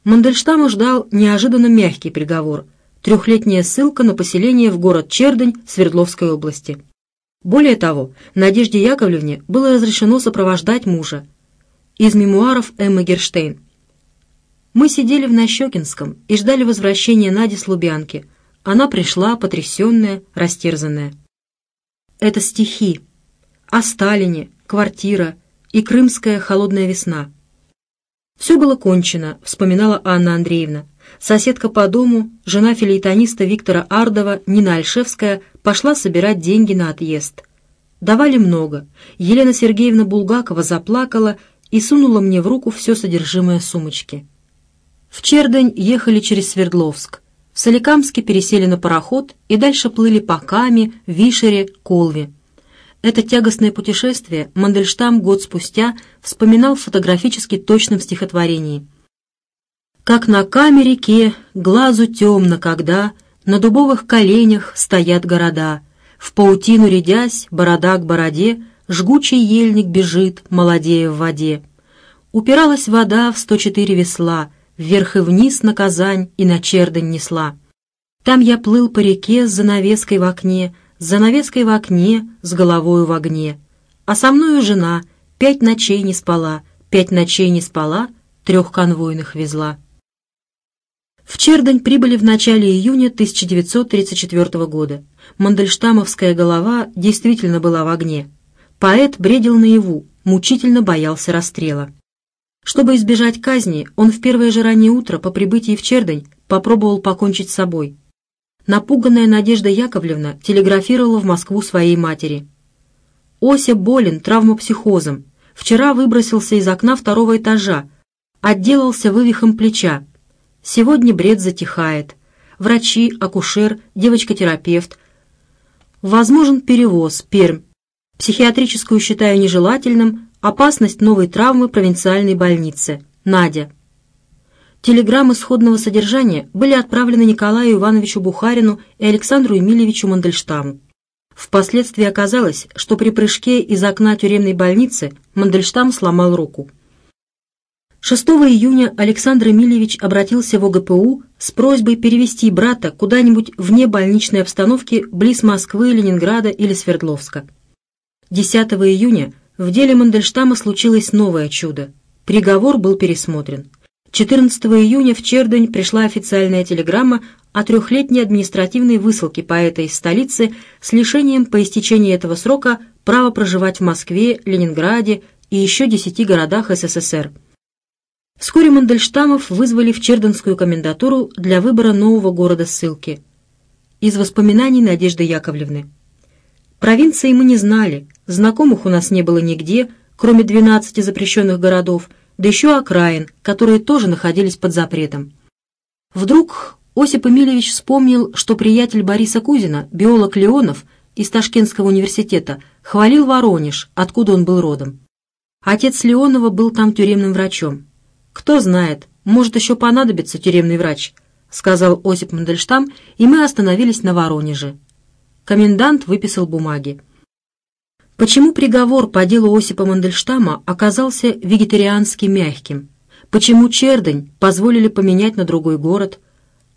Мандельштама ждал неожиданно мягкий приговор – трехлетняя ссылка на поселение в город Чердень Свердловской области. Более того, Надежде Яковлевне было разрешено сопровождать мужа. Из мемуаров Эммы Герштейн. Мы сидели в Нащекинском и ждали возвращения Нади с Лубянки. Она пришла, потрясенная, растерзанная. Это стихи. О Сталине, квартира и крымская холодная весна. Все было кончено, вспоминала Анна Андреевна. Соседка по дому, жена филейтониста Виктора Ардова, Нина Альшевская, пошла собирать деньги на отъезд. Давали много. Елена Сергеевна Булгакова заплакала и сунула мне в руку все содержимое сумочки. В Чердань ехали через Свердловск. В Соликамске пересели на пароход и дальше плыли по Каме, Вишере, Колве. Это тягостное путешествие Мандельштам год спустя вспоминал в фотографически точном стихотворении. «Как на Каме реке, глазу темно, когда...» на дубовых коленях стоят города. В паутину рядясь, борода к бороде, жгучий ельник бежит, молодея в воде. Упиралась вода в 104 весла, вверх и вниз на Казань и на Чердань несла. Там я плыл по реке с занавеской в окне, с занавеской в окне, с головою в огне. А со мною жена пять ночей не спала, пять ночей не спала, трех конвойных везла. В Чердань прибыли в начале июня 1934 года. Мандельштамовская голова действительно была в огне. Поэт бредил наяву, мучительно боялся расстрела. Чтобы избежать казни, он в первое же раннее утро по прибытии в Чердань попробовал покончить с собой. Напуганная Надежда Яковлевна телеграфировала в Москву своей матери. «Ося болен травмопсихозом. Вчера выбросился из окна второго этажа, отделался вывихом плеча, Сегодня бред затихает. Врачи, акушер, девочка-терапевт. Возможен перевоз, Перм. Психиатрическую считаю нежелательным. Опасность новой травмы провинциальной больницы. Надя. Телеграммы сходного содержания были отправлены Николаю Ивановичу Бухарину и Александру Емельевичу Мандельштаму. Впоследствии оказалось, что при прыжке из окна тюремной больницы Мандельштам сломал руку. 6 июня Александр Эмильевич обратился в ОГПУ с просьбой перевести брата куда-нибудь вне больничной обстановки близ Москвы, Ленинграда или Свердловска. 10 июня в деле Мандельштама случилось новое чудо. Приговор был пересмотрен. 14 июня в Чердань пришла официальная телеграмма о трехлетней административной высылке поэта из столицы с лишением по истечении этого срока права проживать в Москве, Ленинграде и еще 10 городах СССР – Вскоре Мандельштамов вызвали в Черденскую комендатуру для выбора нового города ссылки. Из воспоминаний Надежды Яковлевны. «Провинции мы не знали, знакомых у нас не было нигде, кроме 12 запрещенных городов, да еще окраин, которые тоже находились под запретом. Вдруг Осип Эмильевич вспомнил, что приятель Бориса Кузина, биолог Леонов из Ташкентского университета, хвалил Воронеж, откуда он был родом. Отец Леонова был там тюремным врачом. «Кто знает, может, еще понадобится тюремный врач», — сказал Осип Мандельштам, и мы остановились на Воронеже. Комендант выписал бумаги. Почему приговор по делу Осипа Мандельштама оказался вегетариански мягким? Почему Чердень позволили поменять на другой город?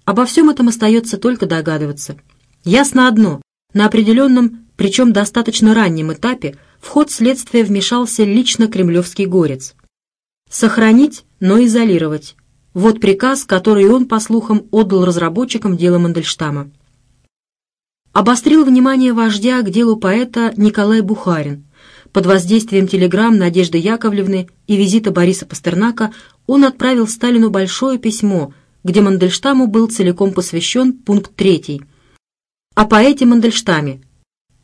Обо всем этом остается только догадываться. Ясно одно, на определенном, причем достаточно раннем этапе, в ход следствия вмешался лично кремлевский горец — Сохранить, но изолировать. Вот приказ, который он, по слухам, отдал разработчикам дела Мандельштама. Обострил внимание вождя к делу поэта Николай Бухарин. Под воздействием телеграмм Надежды Яковлевны и визита Бориса Пастернака он отправил Сталину большое письмо, где Мандельштаму был целиком посвящен пункт 3. О поэте Мандельштаме.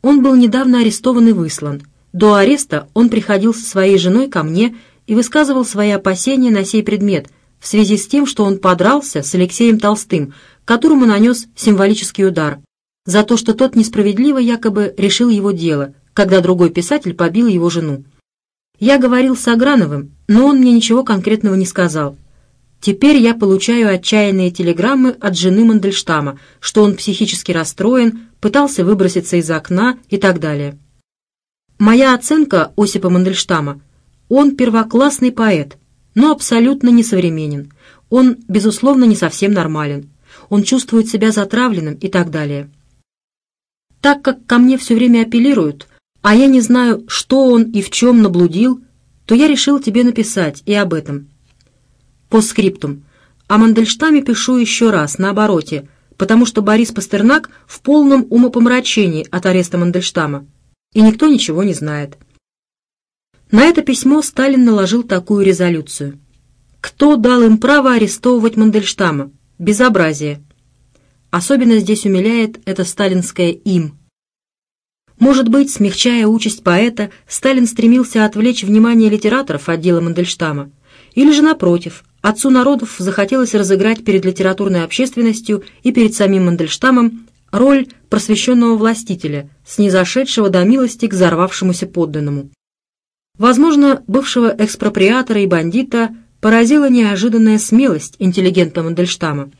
Он был недавно арестован и выслан. До ареста он приходил со своей женой ко мне и высказывал свои опасения на сей предмет в связи с тем, что он подрался с Алексеем Толстым, которому нанес символический удар, за то, что тот несправедливо якобы решил его дело, когда другой писатель побил его жену. Я говорил с Аграновым, но он мне ничего конкретного не сказал. Теперь я получаю отчаянные телеграммы от жены Мандельштама, что он психически расстроен, пытался выброситься из окна и так далее. Моя оценка Осипа Мандельштама он первоклассный поэт, но абсолютно несовременен. Он, безусловно, не совсем нормален. Он чувствует себя затравленным и так далее. Так как ко мне все время апеллируют, а я не знаю, что он и в чем наблудил, то я решил тебе написать и об этом. По скриптум. О Мандельштаме пишу еще раз, на обороте, потому что Борис Пастернак в полном умопомрачении от ареста Мандельштама, и никто ничего не знает. На это письмо Сталин наложил такую резолюцию. Кто дал им право арестовывать Мандельштама? Безобразие. Особенно здесь умиляет это сталинское «им». Может быть, смягчая участь поэта, Сталин стремился отвлечь внимание литераторов от дела Мандельштама. Или же, напротив, отцу народов захотелось разыграть перед литературной общественностью и перед самим Мандельштамом роль просвещенного властителя, снизошедшего до милости к взорвавшемуся подданному. Возможно, бывшего экспроприатора и бандита поразила неожиданная смелость интеллигента Мандельштама.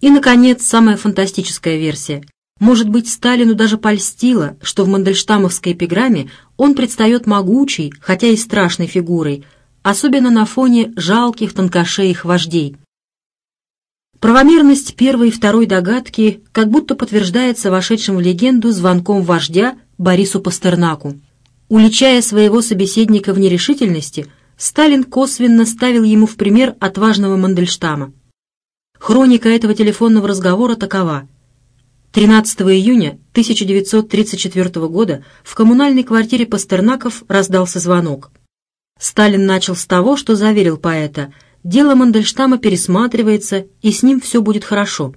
И, наконец, самая фантастическая версия. Может быть, Сталину даже польстило, что в мандельштамовской эпиграмме он предстает могучей, хотя и страшной фигурой, особенно на фоне жалких тонкошеих вождей. Правомерность первой и второй догадки как будто подтверждается вошедшим в легенду звонком вождя Борису Пастернаку. Уличая своего собеседника в нерешительности, Сталин косвенно ставил ему в пример отважного Мандельштама. Хроника этого телефонного разговора такова. 13 июня 1934 года в коммунальной квартире Пастернаков раздался звонок. Сталин начал с того, что заверил поэта. Дело Мандельштама пересматривается, и с ним все будет хорошо.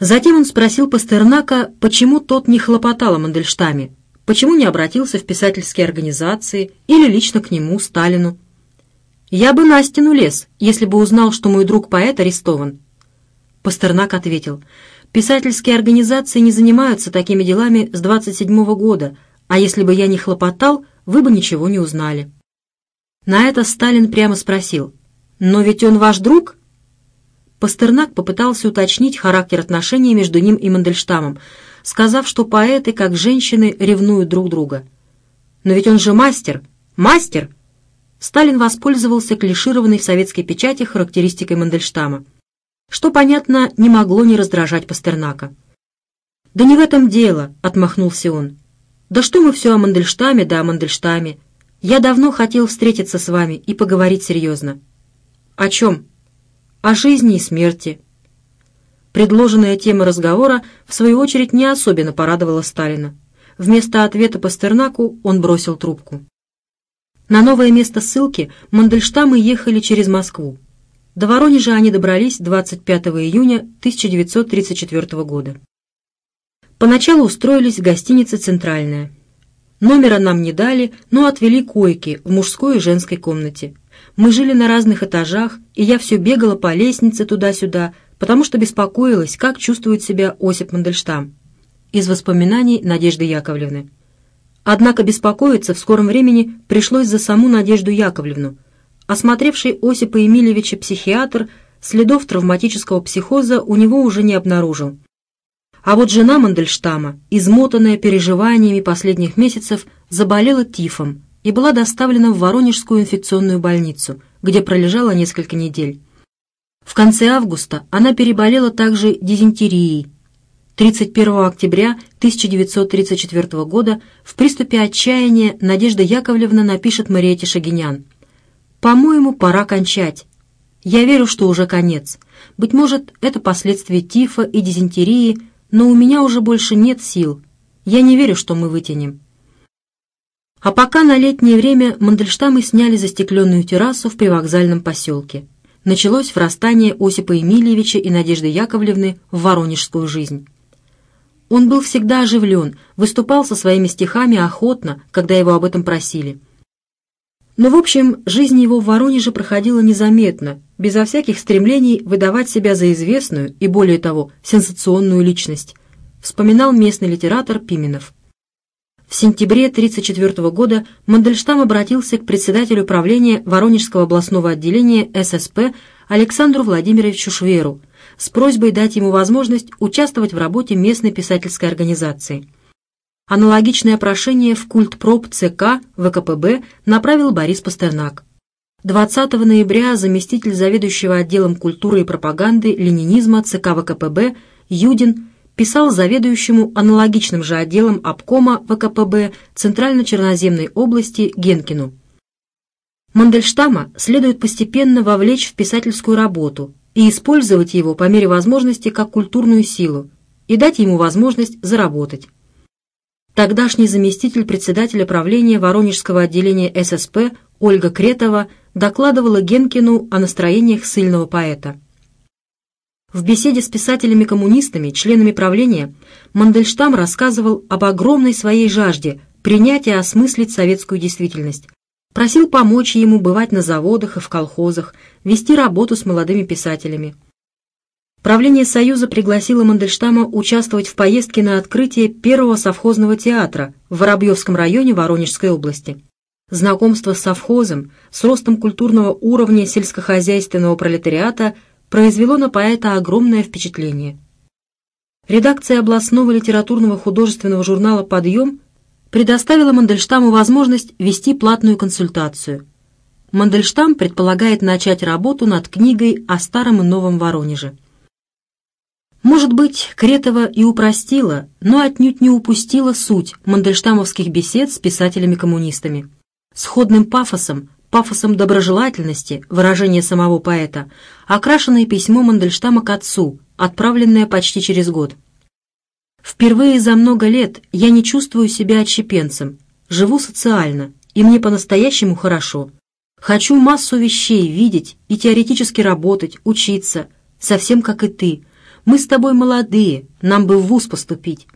Затем он спросил Пастернака, почему тот не хлопотал о Мандельштаме, почему не обратился в писательские организации или лично к нему, Сталину. «Я бы на стену лез, если бы узнал, что мой друг-поэт арестован». Пастернак ответил, «Писательские организации не занимаются такими делами с 27-го года, а если бы я не хлопотал, вы бы ничего не узнали». На это Сталин прямо спросил, «Но ведь он ваш друг?» Пастернак попытался уточнить характер отношений между ним и Мандельштамом, сказав, что поэты, как женщины, ревнуют друг друга. Но ведь он же мастер! Мастер! Сталин воспользовался клишированной в советской печати характеристикой Мандельштама, что, понятно, не могло не раздражать Пастернака. «Да не в этом дело», — отмахнулся он. «Да что мы все о Мандельштаме, да о Мандельштаме. Я давно хотел встретиться с вами и поговорить серьезно». «О чем?» «О жизни и смерти», Предложенная тема разговора, в свою очередь, не особенно порадовала Сталина. Вместо ответа Пастернаку он бросил трубку. На новое место ссылки Мандельштамы ехали через Москву. До Воронежа они добрались 25 июня 1934 года. Поначалу устроились в гостинице «Центральная». Номера нам не дали, но отвели койки в мужской и женской комнате. Мы жили на разных этажах, и я все бегала по лестнице туда-сюда, потому что беспокоилась, как чувствует себя Осип Мандельштам, из воспоминаний Надежды Яковлевны. Однако беспокоиться в скором времени пришлось за саму Надежду Яковлевну. Осмотревший Осипа Емельевича психиатр следов травматического психоза у него уже не обнаружил. А вот жена Мандельштама, измотанная переживаниями последних месяцев, заболела тифом и была доставлена в Воронежскую инфекционную больницу, где пролежала несколько недель. В конце августа она переболела также дизентерией. 31 октября 1934 года в приступе отчаяния Надежда Яковлевна напишет Мариете Шагинян. «По-моему, пора кончать. Я верю, что уже конец. Быть может, это последствия тифа и дизентерии, но у меня уже больше нет сил. Я не верю, что мы вытянем». А пока на летнее время Мандельштамы сняли застекленную террасу в привокзальном поселке началось врастание Осипа Емельевича и Надежды Яковлевны в воронежскую жизнь. Он был всегда оживлен, выступал со своими стихами охотно, когда его об этом просили. Но, в общем, жизнь его в Воронеже проходила незаметно, безо всяких стремлений выдавать себя за известную и, более того, сенсационную личность, вспоминал местный литератор Пименов. В сентябре 1934 года Мандельштам обратился к председателю правления Воронежского областного отделения ССП Александру Владимировичу Шверу с просьбой дать ему возможность участвовать в работе местной писательской организации. Аналогичное прошение в Культпроб ЦК ВКПБ направил Борис Пастернак. 20 ноября заместитель заведующего отделом культуры и пропаганды ленинизма ЦК ВКПБ Юдин писал заведующему аналогичным же отделом обкома ВКПБ Центрально-Черноземной области Генкину. Мандельштама следует постепенно вовлечь в писательскую работу и использовать его по мере возможности как культурную силу и дать ему возможность заработать. Тогдашний заместитель председателя правления Воронежского отделения ССП Ольга Кретова докладывала Генкину о настроениях сильного поэта. В беседе с писателями-коммунистами, членами правления, Мандельштам рассказывал об огромной своей жажде принять и осмыслить советскую действительность. Просил помочь ему бывать на заводах и в колхозах, вести работу с молодыми писателями. Правление Союза пригласило Мандельштама участвовать в поездке на открытие первого совхозного театра в Воробьевском районе Воронежской области. Знакомство с совхозом, с ростом культурного уровня сельскохозяйственного пролетариата – произвело на поэта огромное впечатление. Редакция областного литературного художественного журнала «Подъем» предоставила Мандельштаму возможность вести платную консультацию. Мандельштам предполагает начать работу над книгой о старом и новом Воронеже. Может быть, Кретова и упростила, но отнюдь не упустила суть мандельштамовских бесед с писателями-коммунистами. Сходным пафосом пафосом доброжелательности, выражение самого поэта, окрашенное письмо Мандельштама к отцу, отправленное почти через год. «Впервые за много лет я не чувствую себя отщепенцем, живу социально, и мне по-настоящему хорошо. Хочу массу вещей видеть и теоретически работать, учиться, совсем как и ты. Мы с тобой молодые, нам бы в вуз поступить».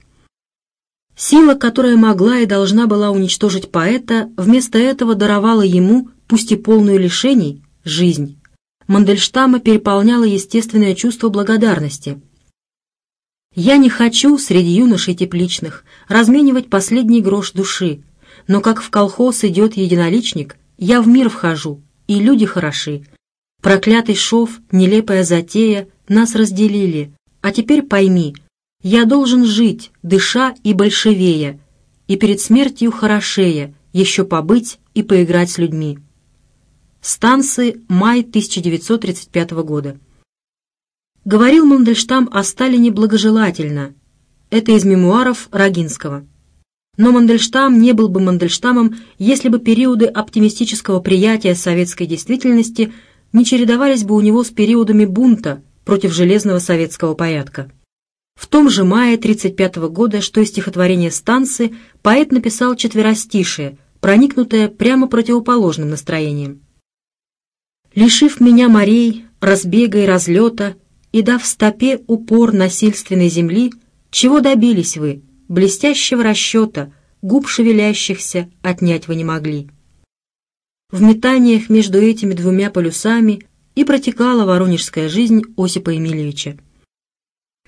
Сила, которая могла и должна была уничтожить поэта, вместо этого даровала ему пусть и полную лишений, жизнь. Мандельштама переполняло естественное чувство благодарности. «Я не хочу среди юношей тепличных разменивать последний грош души, но как в колхоз идет единоличник, я в мир вхожу, и люди хороши. Проклятый шов, нелепая затея, нас разделили, а теперь пойми, я должен жить, дыша и большевее, и перед смертью хорошее еще побыть и поиграть с людьми». Станции май 1935 года. Говорил Мандельштам о Сталине благожелательно. Это из мемуаров Рогинского. Но Мандельштам не был бы Мандельштамом, если бы периоды оптимистического приятия советской действительности не чередовались бы у него с периодами бунта против железного советского порядка. В том же мае 1935 года, что и стихотворение «Станции», поэт написал четверостишие, проникнутое прямо противоположным настроением. Лишив меня морей, разбега и разлета, и дав стопе упор насильственной земли, чего добились вы, блестящего расчета, губ шевелящихся отнять вы не могли. В метаниях между этими двумя полюсами и протекала воронежская жизнь Осипа Емельевича.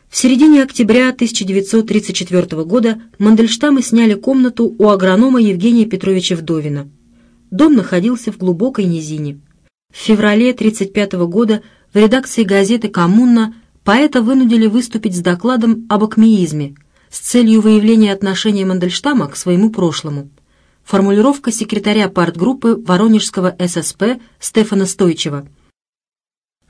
В середине октября 1934 года Мандельштамы сняли комнату у агронома Евгения Петровича Вдовина. Дом находился в глубокой низине. В феврале 1935 года в редакции газеты «Коммуна» поэта вынудили выступить с докладом об акмеизме с целью выявления отношения Мандельштама к своему прошлому. Формулировка секретаря партгруппы Воронежского ССП Стефана Стойчева.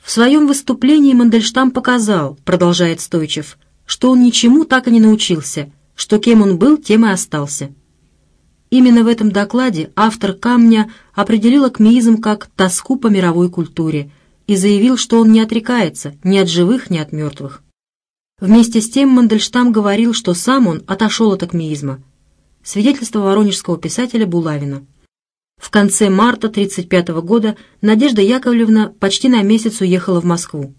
«В своем выступлении Мандельштам показал, — продолжает Стойчев, — что он ничему так и не научился, что кем он был, тем и остался». Именно в этом докладе автор «Камня» определил акмеизм как «тоску по мировой культуре» и заявил, что он не отрекается ни от живых, ни от мертвых. Вместе с тем Мандельштам говорил, что сам он отошел от акмеизма. Свидетельство воронежского писателя Булавина. В конце марта 1935 года Надежда Яковлевна почти на месяц уехала в Москву.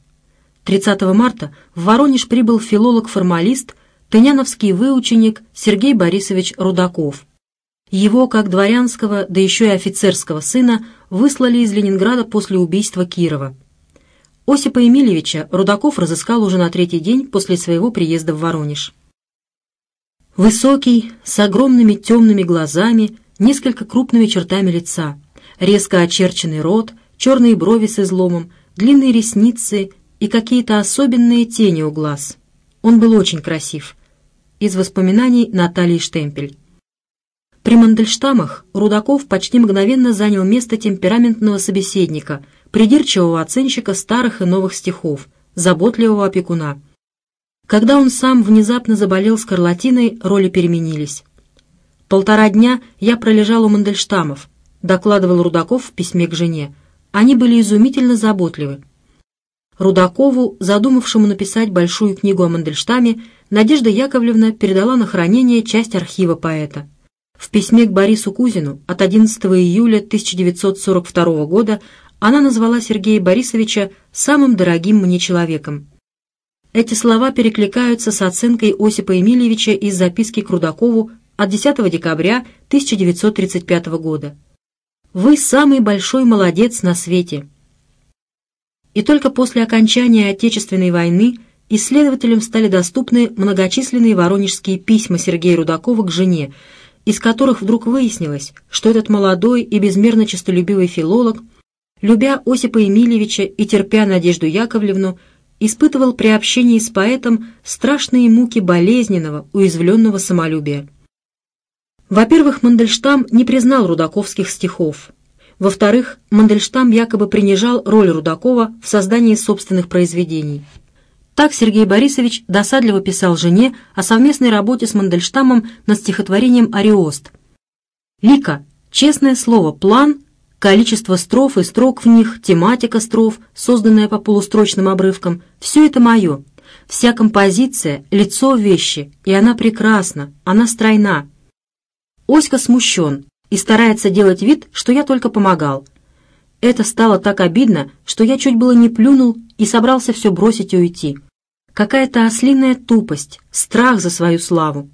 30 марта в Воронеж прибыл филолог-формалист, тыняновский выученик Сергей Борисович Рудаков – его, как дворянского, да еще и офицерского сына, выслали из Ленинграда после убийства Кирова. Осипа Емельевича Рудаков разыскал уже на третий день после своего приезда в Воронеж. Высокий, с огромными темными глазами, несколько крупными чертами лица, резко очерченный рот, черные брови с изломом, длинные ресницы и какие-то особенные тени у глаз. Он был очень красив. Из воспоминаний Натальи Штемпель. При Мандельштамах Рудаков почти мгновенно занял место темпераментного собеседника, придирчивого оценщика старых и новых стихов, заботливого опекуна. Когда он сам внезапно заболел скарлатиной, роли переменились. «Полтора дня я пролежал у Мандельштамов», — докладывал Рудаков в письме к жене. «Они были изумительно заботливы». Рудакову, задумавшему написать большую книгу о Мандельштаме, Надежда Яковлевна передала на хранение часть архива поэта. В письме к Борису Кузину от 11 июля 1942 года она назвала Сергея Борисовича «самым дорогим мне человеком». Эти слова перекликаются с оценкой Осипа Эмильевича из записки к Рудакову от 10 декабря 1935 года. «Вы самый большой молодец на свете». И только после окончания Отечественной войны исследователям стали доступны многочисленные воронежские письма Сергея Рудакова к жене – из которых вдруг выяснилось, что этот молодой и безмерно честолюбивый филолог, любя Осипа Емельевича и терпя Надежду Яковлевну, испытывал при общении с поэтом страшные муки болезненного, уязвленного самолюбия. Во-первых, Мандельштам не признал рудаковских стихов. Во-вторых, Мандельштам якобы принижал роль Рудакова в создании собственных произведений – так Сергей Борисович досадливо писал жене о совместной работе с Мандельштамом над стихотворением «Ариост». «Лика, честное слово, план, количество строф и строк в них, тематика строф, созданная по полустрочным обрывкам – все это мое. Вся композиция – лицо вещи, и она прекрасна, она стройна». Оська смущен и старается делать вид, что я только помогал. Это стало так обидно, что я чуть было не плюнул и собрался все бросить и уйти какая-то ослиная тупость, страх за свою славу.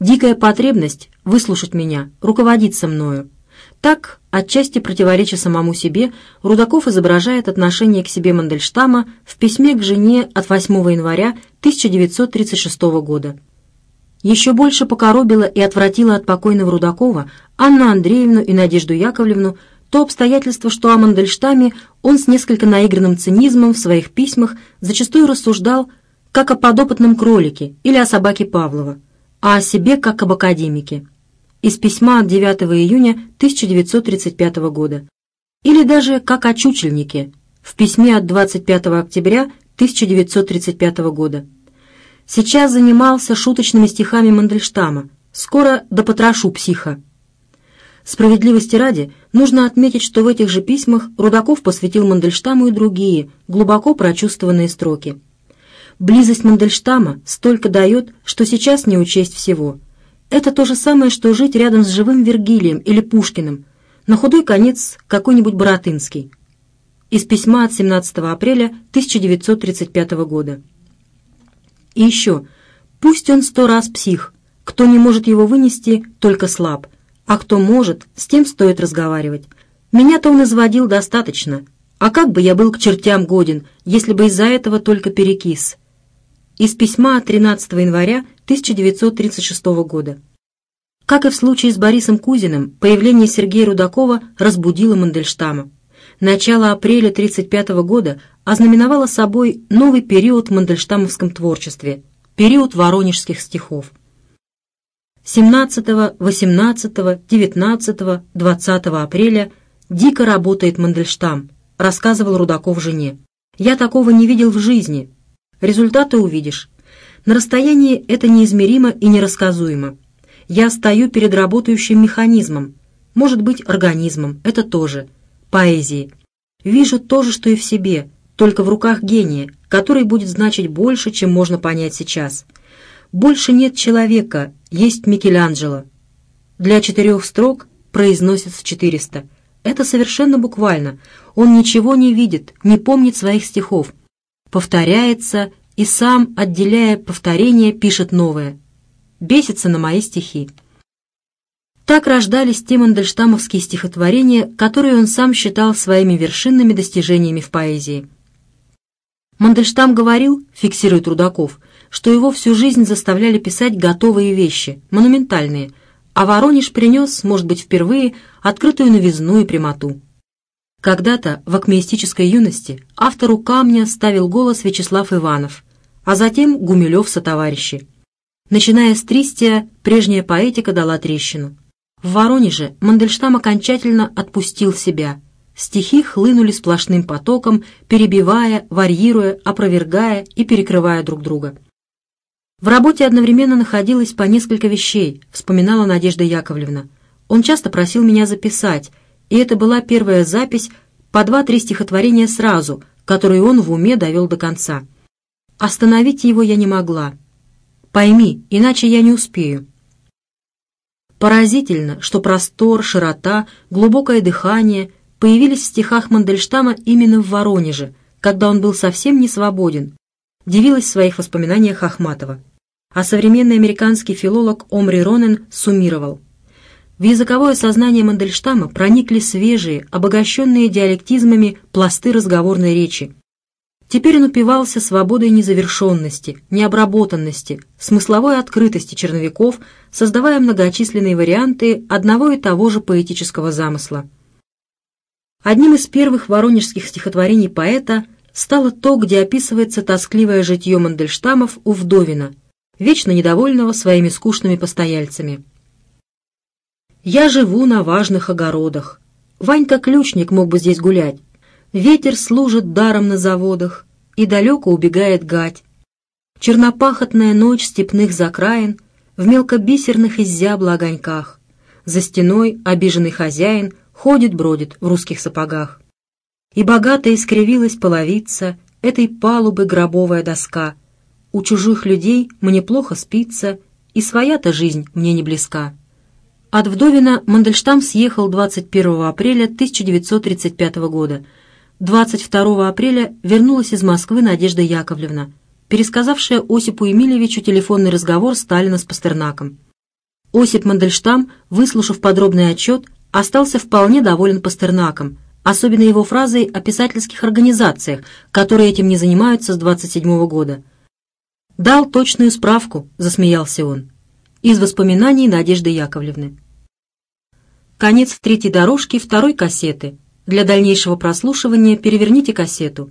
Дикая потребность выслушать меня, руководить со мною. Так, отчасти противореча самому себе, Рудаков изображает отношение к себе Мандельштама в письме к жене от 8 января 1936 года. Еще больше покоробила и отвратила от покойного Рудакова Анну Андреевну и Надежду Яковлевну то обстоятельство, что Аман Дельштами он с несколько наигранным цинизмом в своих письмах зачастую рассуждал как о подопытном кролике или о собаке Павлова, а о себе как об академике. Из письма от 9 июня 1935 года. Или даже как о чучельнике в письме от 25 октября 1935 года. Сейчас занимался шуточными стихами Мандельштама. Скоро допотрошу психа. Справедливости ради – Нужно отметить, что в этих же письмах Рудаков посвятил Мандельштаму и другие, глубоко прочувствованные строки. «Близость Мандельштама столько дает, что сейчас не учесть всего. Это то же самое, что жить рядом с живым Вергилием или Пушкиным, на худой конец какой-нибудь Боротынский». Из письма от 17 апреля 1935 года. И еще. «Пусть он сто раз псих, кто не может его вынести, только слаб». А кто может, с тем стоит разговаривать. Меня-то он изводил достаточно. А как бы я был к чертям годен, если бы из-за этого только перекис? Из письма 13 января 1936 года. Как и в случае с Борисом Кузиным, появление Сергея Рудакова разбудило Мандельштама. Начало апреля 1935 года ознаменовало собой новый период в мандельштамовском творчестве, период воронежских стихов. 17, 18, 19, 20 апреля дико работает Мандельштам, рассказывал Рудаков жене. Я такого не видел в жизни. Результаты увидишь. На расстоянии это неизмеримо и нерассказуемо. Я стою перед работающим механизмом, может быть, организмом, это тоже, поэзии. Вижу то же, что и в себе, только в руках гения, который будет значить больше, чем можно понять сейчас больше нет человека, есть Микеланджело. Для четырех строк произносится 400. Это совершенно буквально. Он ничего не видит, не помнит своих стихов. Повторяется и сам, отделяя повторение, пишет новое. Бесится на мои стихи. Так рождались те мандельштамовские стихотворения, которые он сам считал своими вершинными достижениями в поэзии. Мандельштам говорил, фиксирует Рудаков, что его всю жизнь заставляли писать готовые вещи, монументальные, а Воронеж принес, может быть, впервые, открытую новизну и прямоту. Когда-то, в акмеистической юности, автору «Камня» ставил голос Вячеслав Иванов, а затем Гумилев сотоварищи. Начиная с Тристия, прежняя поэтика дала трещину. В Воронеже Мандельштам окончательно отпустил себя. Стихи хлынули сплошным потоком, перебивая, варьируя, опровергая и перекрывая друг друга. В работе одновременно находилось по несколько вещей, вспоминала Надежда Яковлевна. Он часто просил меня записать, и это была первая запись по два-три стихотворения сразу, которые он в уме довел до конца. Остановить его я не могла. Пойми, иначе я не успею. Поразительно, что простор, широта, глубокое дыхание появились в стихах Мандельштама именно в Воронеже, когда он был совсем не свободен, дивилась в своих воспоминаниях Ахматова. А современный американский филолог Омри Ронен суммировал. В языковое сознание Мандельштама проникли свежие, обогащенные диалектизмами пласты разговорной речи. Теперь он упивался свободой незавершенности, необработанности, смысловой открытости черновиков, создавая многочисленные варианты одного и того же поэтического замысла. Одним из первых воронежских стихотворений поэта – стало то, где описывается тоскливое житье Мандельштамов у Вдовина, вечно недовольного своими скучными постояльцами. «Я живу на важных огородах. Ванька-ключник мог бы здесь гулять. Ветер служит даром на заводах, и далеко убегает гать. Чернопахотная ночь степных закраин в мелкобисерных изябла огоньках. За стеной обиженный хозяин ходит-бродит в русских сапогах и богато искривилась половица этой палубы гробовая доска. У чужих людей мне плохо спится, и своя-то жизнь мне не близка. От Вдовина Мандельштам съехал 21 апреля 1935 года. 22 апреля вернулась из Москвы Надежда Яковлевна, пересказавшая Осипу Емельевичу телефонный разговор Сталина с Пастернаком. Осип Мандельштам, выслушав подробный отчет, остался вполне доволен Пастернаком – особенно его фразой о писательских организациях, которые этим не занимаются с 27 года. «Дал точную справку», — засмеялся он. Из воспоминаний Надежды Яковлевны. Конец третьей дорожки второй кассеты. Для дальнейшего прослушивания переверните кассету.